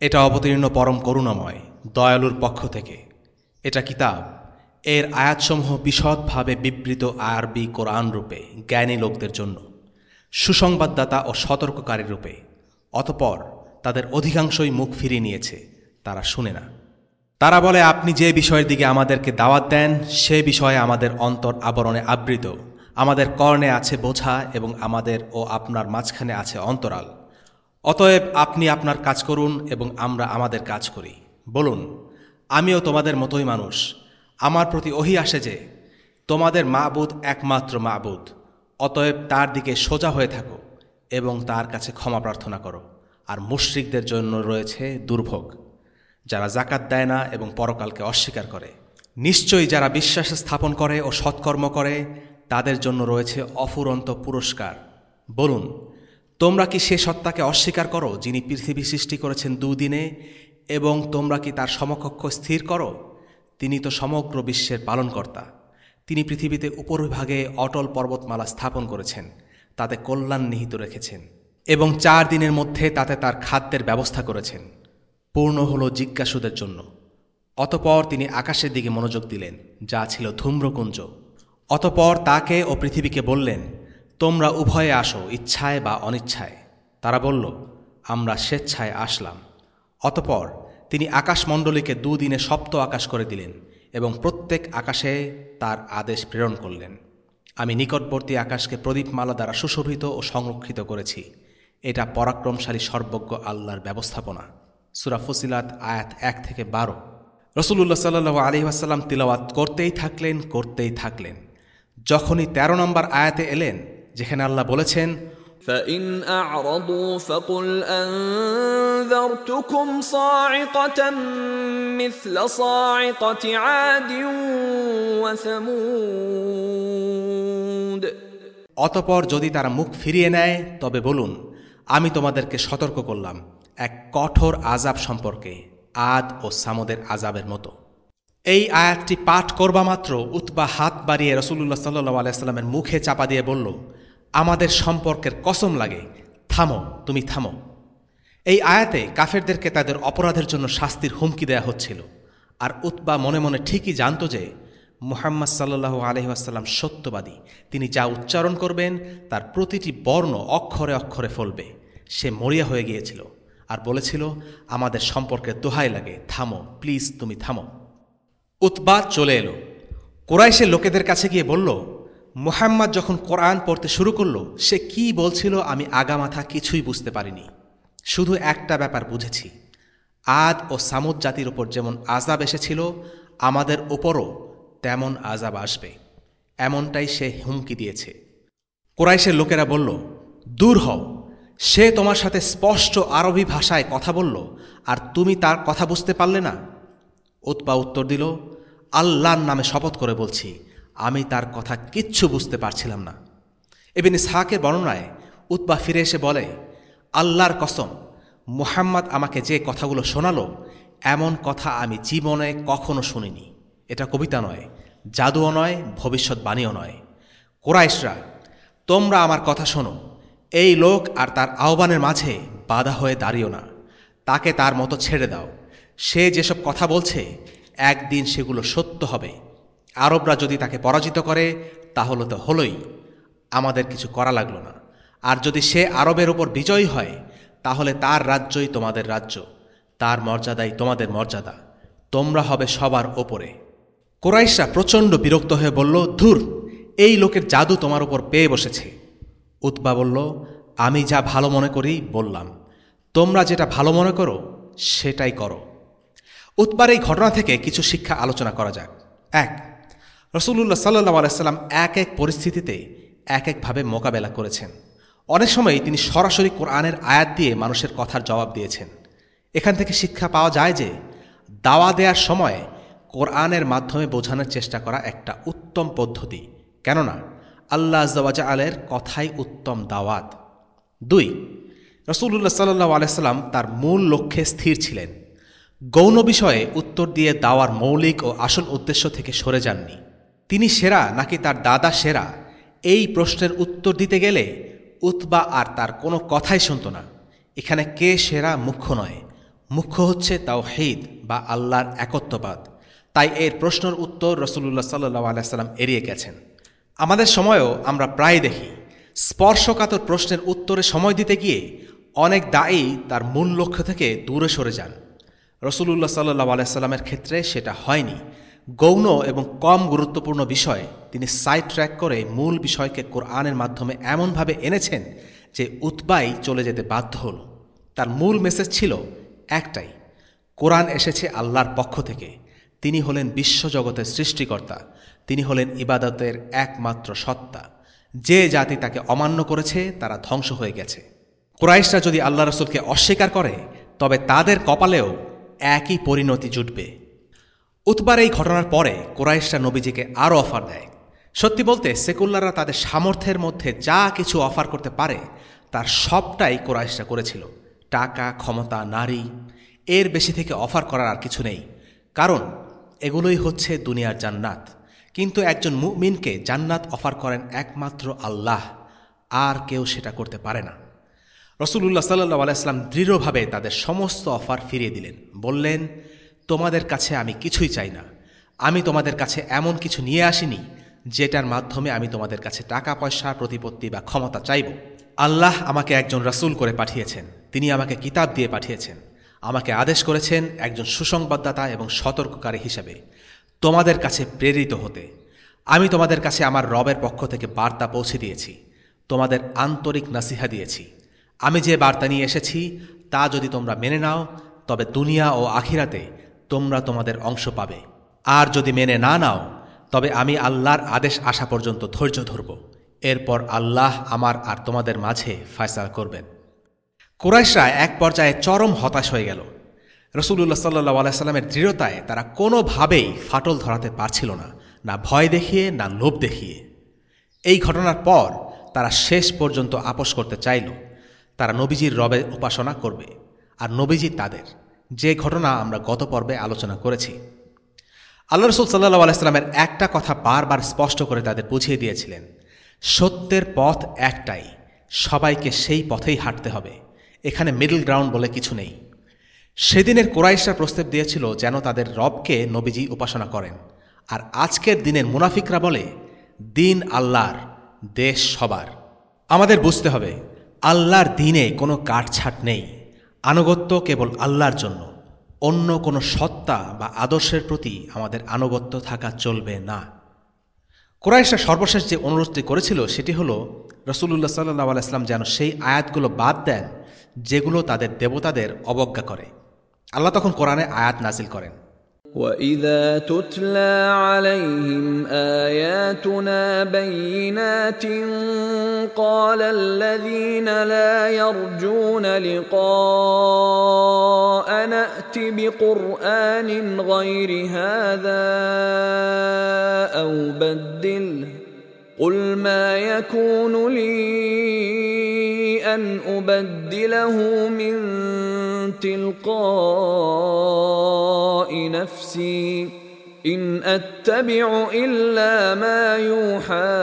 এটা অবতীর্ণ পরম করুণাময়, দয়ালুর পক্ষ থেকে। এটা কিতাব। এর আয়াতসমূহ বিশদভাবে বিবৃত আরবি কোরআন রূপে জ্ঞানী লোকদের জন্য, সুসংবাদদাতা ও সতর্ককারী রূপে। অতপর তাদের অধিকাংশই মুখ ফিরিয়ে নিয়েছে, তারা শুনে না। তারা বলে, আপনি যে বিষয়ের দিকে আমাদেরকে দাওয়াত দেন, সে বিষয়ে আমাদের অন্তর আবরণে আবৃত। আমাদের কর্ণে আছে বোঝা এবং আমাদের ও আপনার মাঝখানে আছে অন্তরাল। অতএব আপনি আপনার কাজ করুন এবং আমরা আমাদের কাজ করি। বলুন, আমিও তোমাদের মতোই মানুষ। আমার প্রতি ওহি আসে যে, তোমাদের মাবুদ একমাত্র মাবুদ। অতএব তার দিকে সোজা হয়ে থাকো এবং তার কাছে ক্ষমা প্রার্থনা করো। আর মুশরিকদের জন্য রয়েছে দুর্ভোগ। যারা জাকাত দেয় না এবং পরকালকে অস্বীকার করে, নিশ্চয়ই যারা বিশ্বাস স্থাপন করে ও সৎকর্ম করে, তাদের জন্য রয়েছে অফুরন্ত পুরস্কার। বলুন তোমরা কি সে সত্তাকে অস্বীকার করো, যিনি পৃথিবী সৃষ্টি করেছেন দুদিনে, এবং তোমরা কি তার সমকক্ষ স্থির করো? তিনি তো সমগ্র বিশ্বের পালনকর্তা। তিনি পৃথিবীতে উপরিভাগে অটল পর্বতমালা স্থাপন করেছেন, তাতে কল্যাণ নিহিত রেখেছেন, এবং চার দিনের মধ্যে তাতে তার খাদ্যের ব্যবস্থা করেছেন। পূর্ণ হল জিজ্ঞাসুদের জন্য। অতপর তিনি আকাশের দিকে মনোযোগ দিলেন, যা ছিল ধূম্রকুঞ্জ। অতপর তাকে ও পৃথিবীকে বললেন তোমরা উভয়ে আসো ইচ্ছায় বা অনিচ্ছায়। তারা বলল, আমরা স্বেচ্ছায় আসলাম। অতপর তিনি আকাশমণ্ডলীকে দুদিনে সপ্ত আকাশ করে দিলেন এবং প্রত্যেক আকাশে তার আদেশ প্রেরণ করলেন। আমি নিকটবর্তী আকাশকে প্রদীপমালা দ্বারা সুশোভিত ও সংরক্ষিত করেছি। এটা পরাক্রমশালী সর্বজ্ঞ আল্লাহর ব্যবস্থাপনা। সুরা ফুসিলাত আয়াত এক থেকে বারো। রসুল্লাহ সাল্লু আলি আসাল্লাম তিলাওয়াত করতেই থাকলেন করতেই থাকলেন। যখনই ১৩ নম্বর আয়াতে এলেন যেখানে আল্লাহ বলেছেন فإن أعرضوا فقل أنذرتكم صاعقة مثل صاعقة عاد وثمود অতপর যদি তারা মুখ ফিরিয়ে নেয় তবে বলুন আমি তোমাদেরকে সতর্ক করলাম এক কঠোর আজাব সম্পর্কে আদ ও সামদের আজাবের মতো এই আয়াতটি পাঠ করবা মাত্র উতবা হাত বাড়িয়ে রসুল্লাহ সাল্লু আলাইস্লামের মুখে চাপা দিয়ে বলল আমাদের সম্পর্কের কসম লাগে। থামো, তুমি থামো। এই আয়াতে কাফেরদেরকে তাদের অপরাধের জন্য শাস্তির হুমকি দেয়া হচ্ছিল। আর উতবা মনে মনে ঠিকই জানত যে, মুহাম্মদ সাল্লাহ আলহিহাসাল্লাম সত্যবাদী। তিনি যা উচ্চারণ করবেন, তার প্রতিটি বর্ণ অক্ষরে অক্ষরে ফলবে। সে মরিয়া হয়ে গিয়েছিল আর বলেছিল, আমাদের সম্পর্কে দোহাই লাগে, থামো, প্লিজ তুমি থামো। উতবা চলে এলো। কোরাইশের লোকেদের কাছে গিয়ে বলল মুহাম্মদ যখন কোরআন পড়তে শুরু করল, সে কি বলছিল আমি আগামাথা কিছুই বুঝতে পারিনি। শুধু একটা ব্যাপার বুঝেছি। আদ ও সামুদ জাতির ওপর যেমন আজাব এসেছিল, আমাদের ওপরও তেমন আজাব আসবে। এমনটাই সে হুমকি দিয়েছে। কোরাইশের লোকেরা বলল, দূর হও। সে তোমার সাথে স্পষ্ট আরবি ভাষায় কথা বলল, আর তুমি তার কথা বুঝতে পারলে না? উৎপা উত্তর দিল, আল্লাহর নামে শপথ করে বলছি আমি তার কথা কিচ্ছু বুঝতে পারছিলাম না। এবিন ইসহাকের বর্ণনায় উৎপা ফিরে এসে বলে, আল্লাহর কসম, মুহাম্মদ আমাকে যে কথাগুলো শোনালো, এমন কথা আমি জীবনে কখনো শুনিনি। এটা কবিতা নয়, জাদুও নয় ভবিষ্যৎবাণীও নয়। কোরাইশরা, তোমরা আমার কথা শোনো। এই লোক আর তার আহ্বানের মাঝে বাধা হয়ে দাঁড়িও না। তাকে তার মতো ছেড়ে দাও। সে যেসব কথা বলছে, একদিন সেগুলো সত্য হবে। আরবরা যদি তাকে পরাজিত করে, তাহলে তো হলোই। আমাদের কিছু করা লাগল না। আর যদি সে আরবের ওপর বিজয়ী হয়, তাহলে তার রাজ্যই তোমাদের রাজ্য। তার মর্যাদাই তোমাদের মর্যাদা। তোমরা হবে সবার ওপরে। কোরাইশরা প্রচণ্ড বিরক্ত হয়ে বলল, ধুর, এই লোকের জাদু তোমার ওপর পেয়ে বসেছে। উৎবা বলল, আমি যা ভালো মনে করি, বললাম। তোমরা যেটা ভালো মনে করো, সেটাই করো। উৎবার এই ঘটনা থেকে কিছু শিক্ষা আলোচনা করা যাক। এক রসুল্লাহ সাল্লাহ আলাইসাল্লাম এক এক পরিস্থিতিতে এক একভাবে মোকাবেলা করেছেন। অনেক সময় তিনি সরাসরি কোরআনের আয়াত দিয়ে মানুষের কথার জবাব দিয়েছেন। এখান থেকে শিক্ষা পাওয়া যায় যে, দাওয়া দেওয়ার সময় কোরআনের মাধ্যমে বোঝানোর চেষ্টা করা একটা উত্তম পদ্ধতি। কেননা, আল্লাহ আজওয়াজা আলের কথাই উত্তম দাওয়াত। দুই রসুল্লাহ সাল্লাহ আলাইসাল্লাম তার মূল লক্ষ্যে স্থির ছিলেন। গৌণ বিষয়ে উত্তর দিয়ে দাওয়ার মৌলিক ও আসল উদ্দেশ্য থেকে সরে যাননি। তিনি সেরা নাকি তার দাদা সেরা? এই প্রশ্নের উত্তর দিতে গেলে উতবা আর তার কোনো কথাই শুনত না। এখানে কে সেরা মুখ্য নয়। মুখ্য হচ্ছে তাও হেদ বা আল্লাহর একত্ববাদ। তাই এর প্রশ্নের উত্তর রসুল্লাহ সাল্লু আলাইসাল্লাম এড়িয়ে গেছেন। আমাদের সময়ও আমরা প্রায় দেখি, স্পর্শকাতর প্রশ্নের উত্তরে সময় দিতে গিয়ে অনেক দায়ী তার মূল লক্ষ্য থেকে দূরে সরে যান। রসুল্লাহ সাল্লাহ আলাইস্লামের ক্ষেত্রে সেটা হয়নি। গৌণ এবং কম গুরুত্বপূর্ণ বিষয়, তিনি সাইড ট্র্যাক করে মূল বিষয়কে কোরআনের মাধ্যমে এমনভাবে এনেছেন যে উৎবাই চলে যেতে বাধ্য হল। তার মূল মেসেজ ছিল একটাই, কোরআন এসেছে আল্লাহর পক্ষ থেকে। তিনি হলেন বিশ্বজগতের সৃষ্টিকর্তা, তিনি হলেন ইবাদতের একমাত্র সত্তা। যে জাতি তাকে অমান্য করেছে, তারা ধ্বংস হয়ে গেছে। কোরাইশরা যদি আল্লাহ রসুলকে অস্বীকার করে, তবে তাদের কপালেও একই পরিণতি জুটবে। উৎবার এই ঘটনার পরে কোরাইশরা নবীজিকে আরও অফার দেয়। সত্যি বলতে সেকুল্লাররা তাদের সামর্থ্যের মধ্যে যা কিছু অফার করতে পারে, তার সবটাই কোরাইশরা করেছিল। টাকা, ক্ষমতা, নারী, এর বেশি থেকে অফার করার আর কিছু নেই। কারণ, এগুলোই হচ্ছে দুনিয়ার জান্নাত। কিন্তু একজন মুমিনকে জান্নাত অফার করেন একমাত্র আল্লাহ, আর কেউ সেটা করতে পারে না। রসুল্লাহ সাল্লু দৃঢ়ভাবে তাদের সমস্ত অফার ফিরিয়ে দিলেন। বললেন তোমাদের কাছে আমি কিছুই চাই না। আমি তোমাদের কাছে এমন কিছু নিয়ে আসিনি, যেটার মাধ্যমে আমি তোমাদের কাছে টাকা, পয়সা, প্রতিপত্তি বা ক্ষমতা চাইব। আল্লাহ আমাকে একজন রাসূল করে পাঠিয়েছেন। তিনি আমাকে কিতাব দিয়ে পাঠিয়েছেন। আমাকে আদেশ করেছেন একজন সুসংবাদদাতা এবং সতর্ককারী হিসেবে। তোমাদের কাছে প্রেরিত হতে। আমি তোমাদের কাছে আমার রবের পক্ষ থেকে বার্তা পৌঁছে দিয়েছি। তোমাদের আন্তরিক নাসিহা দিয়েছি। আমি যে বার্তা নিয়ে এসেছি, তা যদি তোমরা মেনে নাও, তবে দুনিয়া ও আখিরাতে তোমরা তোমাদের অংশ পাবে। আর যদি মেনে না নাও, তবে আমি আল্লাহর আদেশ আসা পর্যন্ত ধৈর্য ধরব। এরপর আল্লাহ আমার আর তোমাদের মাঝে ফয়সালা করবেন। কুরাইশরা এক পর্যায়ে চরম হতাশ হয়ে গেল। রসুল্লাহ সাল্লাহ আলাইস্লামের দৃঢ়তায় তারা কোনোভাবেই ফাটল ধরাতে পারছিল না না ভয় দেখিয়ে, না লোভ দেখিয়ে। এই ঘটনার পর তারা শেষ পর্যন্ত আপোষ করতে চাইল। তারা নবীজির রবে উপাসনা করবে, আর নবীজি তাদের। যে ঘটনা আমরা গত পর্বে আলোচনা করেছি। আল্লাহ রসুল সাল্লাহ আলাইস্লামের একটা কথা বারবার স্পষ্ট করে তাদের বুঝিয়ে দিয়েছিলেন। সত্যের পথ একটাই, সবাইকে সেই পথেই হাঁটতে হবে। এখানে মিডল গ্রাউন্ড বলে কিছু নেই। সেদিনের কোরাইশরা প্রস্তাব দিয়েছিল যেন তাদের রবকে নবীজি উপাসনা করেন। আর আজকের দিনের মুনাফিকরা বলে, দিন আল্লাহর, দেশ সবার। আমাদের বুঝতে হবে, আল্লাহর দিনে কোনো কাটছাট নেই। আনুগত্য কেবল আল্লাহর জন্য অন্য কোনো সত্তা বা আদর্শের প্রতি আমাদের আনুগত্য থাকা চলবে না কোরাইশরা সর্বশেষ যে অনুরোধটি করেছিল সেটি হল রসুল্লাহ সাল্লাহ আলাইসলাম যেন সেই আয়াতগুলো বাদ দেন যেগুলো তাদের দেবতাদের অবজ্ঞা করে আল্লাহ তখন কোরআনে আয়াত নাজিল করেন واذا تتلى عليهم اياتنا بينات قال الذين لا يرجون لقاء نات بقران غير هذا أو بدله قل ما يكون لي ان ابدله من تلقاء نفسي ان اتبع الا ما يوحى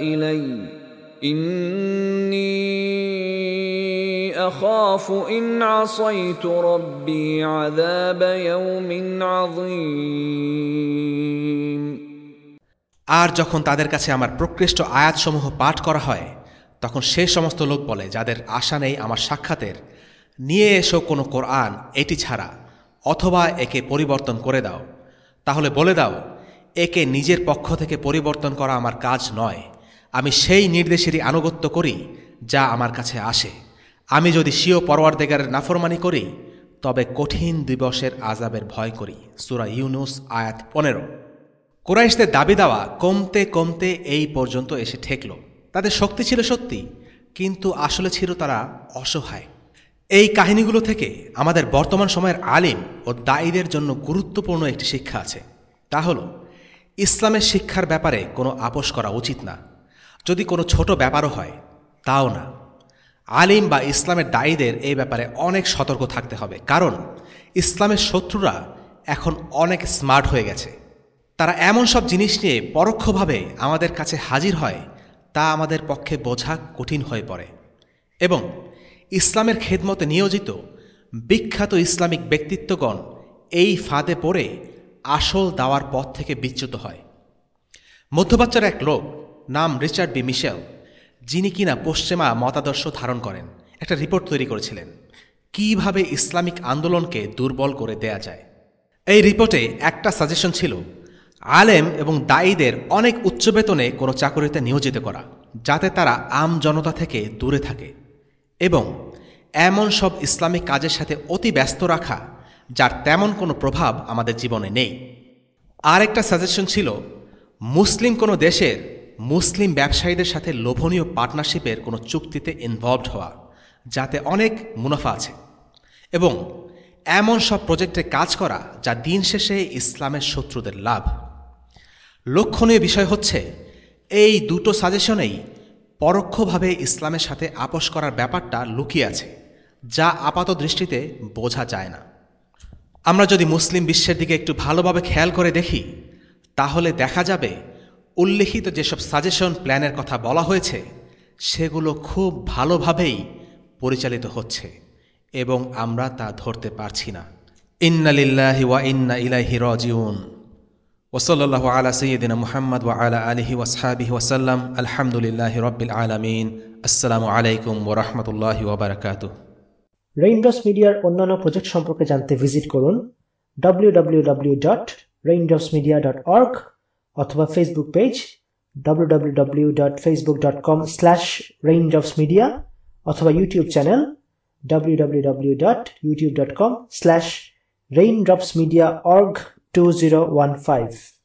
الي اني اخاف ان عصيت ربي عذاب يوم عظيم আর যখন তাদের কাছে আমার প্রকৃষ্ট আয়াতসমূহ পাঠ করা হয় তখন সে সমস্ত লোক বলে যাদের আশা নেই আমার সাক্ষাতের নিয়ে এসো কোনো কোরআন এটি ছাড়া অথবা একে পরিবর্তন করে দাও। তাহলে বলে দাও, একে নিজের পক্ষ থেকে পরিবর্তন করা আমার কাজ নয়। আমি সেই নির্দেশেরই আনুগত্য করি যা আমার কাছে আসে। আমি যদি স্বীয় পরওয়ারদেগারের নাফরমানি করি, তবে কঠিন দিবসের আজাবের ভয় করি। সুরা ইউনুস, আয়াত পনেরো। কোরাইশদের দাবি দেওয়া কমতে কমতে এই পর্যন্ত এসে ঠেকল। তাদের শক্তি ছিল সত্যি, কিন্তু আসলে ছিল তারা অসহায়। এই কাহিনীগুলো থেকে আমাদের বর্তমান সময়ের আলিম ও দায়ীদের জন্য গুরুত্বপূর্ণ একটি শিক্ষা আছে। তা হল, ইসলামের শিক্ষার ব্যাপারে কোনো আপোষ করা উচিত না। যদি কোনো ছোট ব্যাপারও হয়, তাও না। আলিম বা ইসলামের দায়ীদের এই ব্যাপারে অনেক সতর্ক থাকতে হবে। কারণ, ইসলামের শত্রুরা এখন অনেক স্মার্ট হয়ে গেছে। তারা এমন সব জিনিস নিয়ে পরোক্ষভাবে আমাদের কাছে হাজির হয়, তা আমাদের পক্ষে বোঝা কঠিন হয়ে পড়ে। এবং ইসলামের খেদমতে নিয়োজিত বিখ্যাত ইসলামিক ব্যক্তিত্বগণ এই ফাঁদে পড়ে আসল দাওয়ার পথ থেকে বিচ্যুত হয়। মধ্যপ্রাচ্যের এক লোক নাম রিচার্ড বি মিশেল, যিনি কিনা পশ্চিমা মতাদর্শ ধারণ করেন, একটা রিপোর্ট তৈরি করেছিলেন, কীভাবে ইসলামিক আন্দোলনকে দুর্বল করে দেয়া যায়। এই রিপোর্টে একটা সাজেশন ছিল, আলেম এবং দায়ীদের অনেক উচ্চ বেতনে কোনো চাকরিতে নিয়োজিত করা, যাতে তারা আম জনতা থেকে দূরে থাকে। এবং এমন সব ইসলামিক কাজের সাথে অতি ব্যস্ত রাখা, যার তেমন কোনো প্রভাব আমাদের জীবনে নেই। আর একটা সাজেশন ছিল, মুসলিম কোনো দেশের মুসলিম ব্যবসায়ীদের সাথে লোভনীয় পার্টনারশিপের কোনো চুক্তিতে ইনভলভড হওয়া, যাতে অনেক মুনাফা আছে। এবং এমন সব প্রজেক্টে কাজ করা, যা দিন শেষে ইসলামের শত্রুদের লাভ। লক্ষণীয় বিষয় হচ্ছে, এই দুটো সাজেশনেই পরোক্ষভাবে ইসলামের সাথে আপোষ করার ব্যাপারটা লুকিয়ে আছে, যা আপাত দৃষ্টিতে বোঝা যায় না। আমরা যদি মুসলিম বিশ্বের দিকে একটু ভালোভাবে খেয়াল করে দেখি, তাহলে দেখা যাবে উল্লেখিত যেসব সাজেশন প্ল্যানের কথা বলা হয়েছে, সেগুলো খুব ভালোভাবেই পরিচালিত হচ্ছে এবং আমরা তা ধরতে পারছি না। ইন্নালিল্লাহি ওয়া ইন্না ইলাইহি রাজিউন। ওসল্লাহ আলা সৈয়দিনা মুহাম্মদ ওয়া আলা আলিহি ওয়াসহাবিহি ওয়াসাল্লাম আলহামদুলিল্লাহ রব্বিল আলামিন। আসসালামু আলাইকুম ওয়া রাহমাতুল্লাহি ওয়া বারাকাতুহু। মিডিয়ার অন্যান্য প্রজেক্ট সম্পর্কে জানতে ভিজিট করুন www.raindropsmedia.org অথবা ফেসবুক পেজ www.facebook.com/raindropsmedia অথবা ইউটিউব চ্যানেল 2015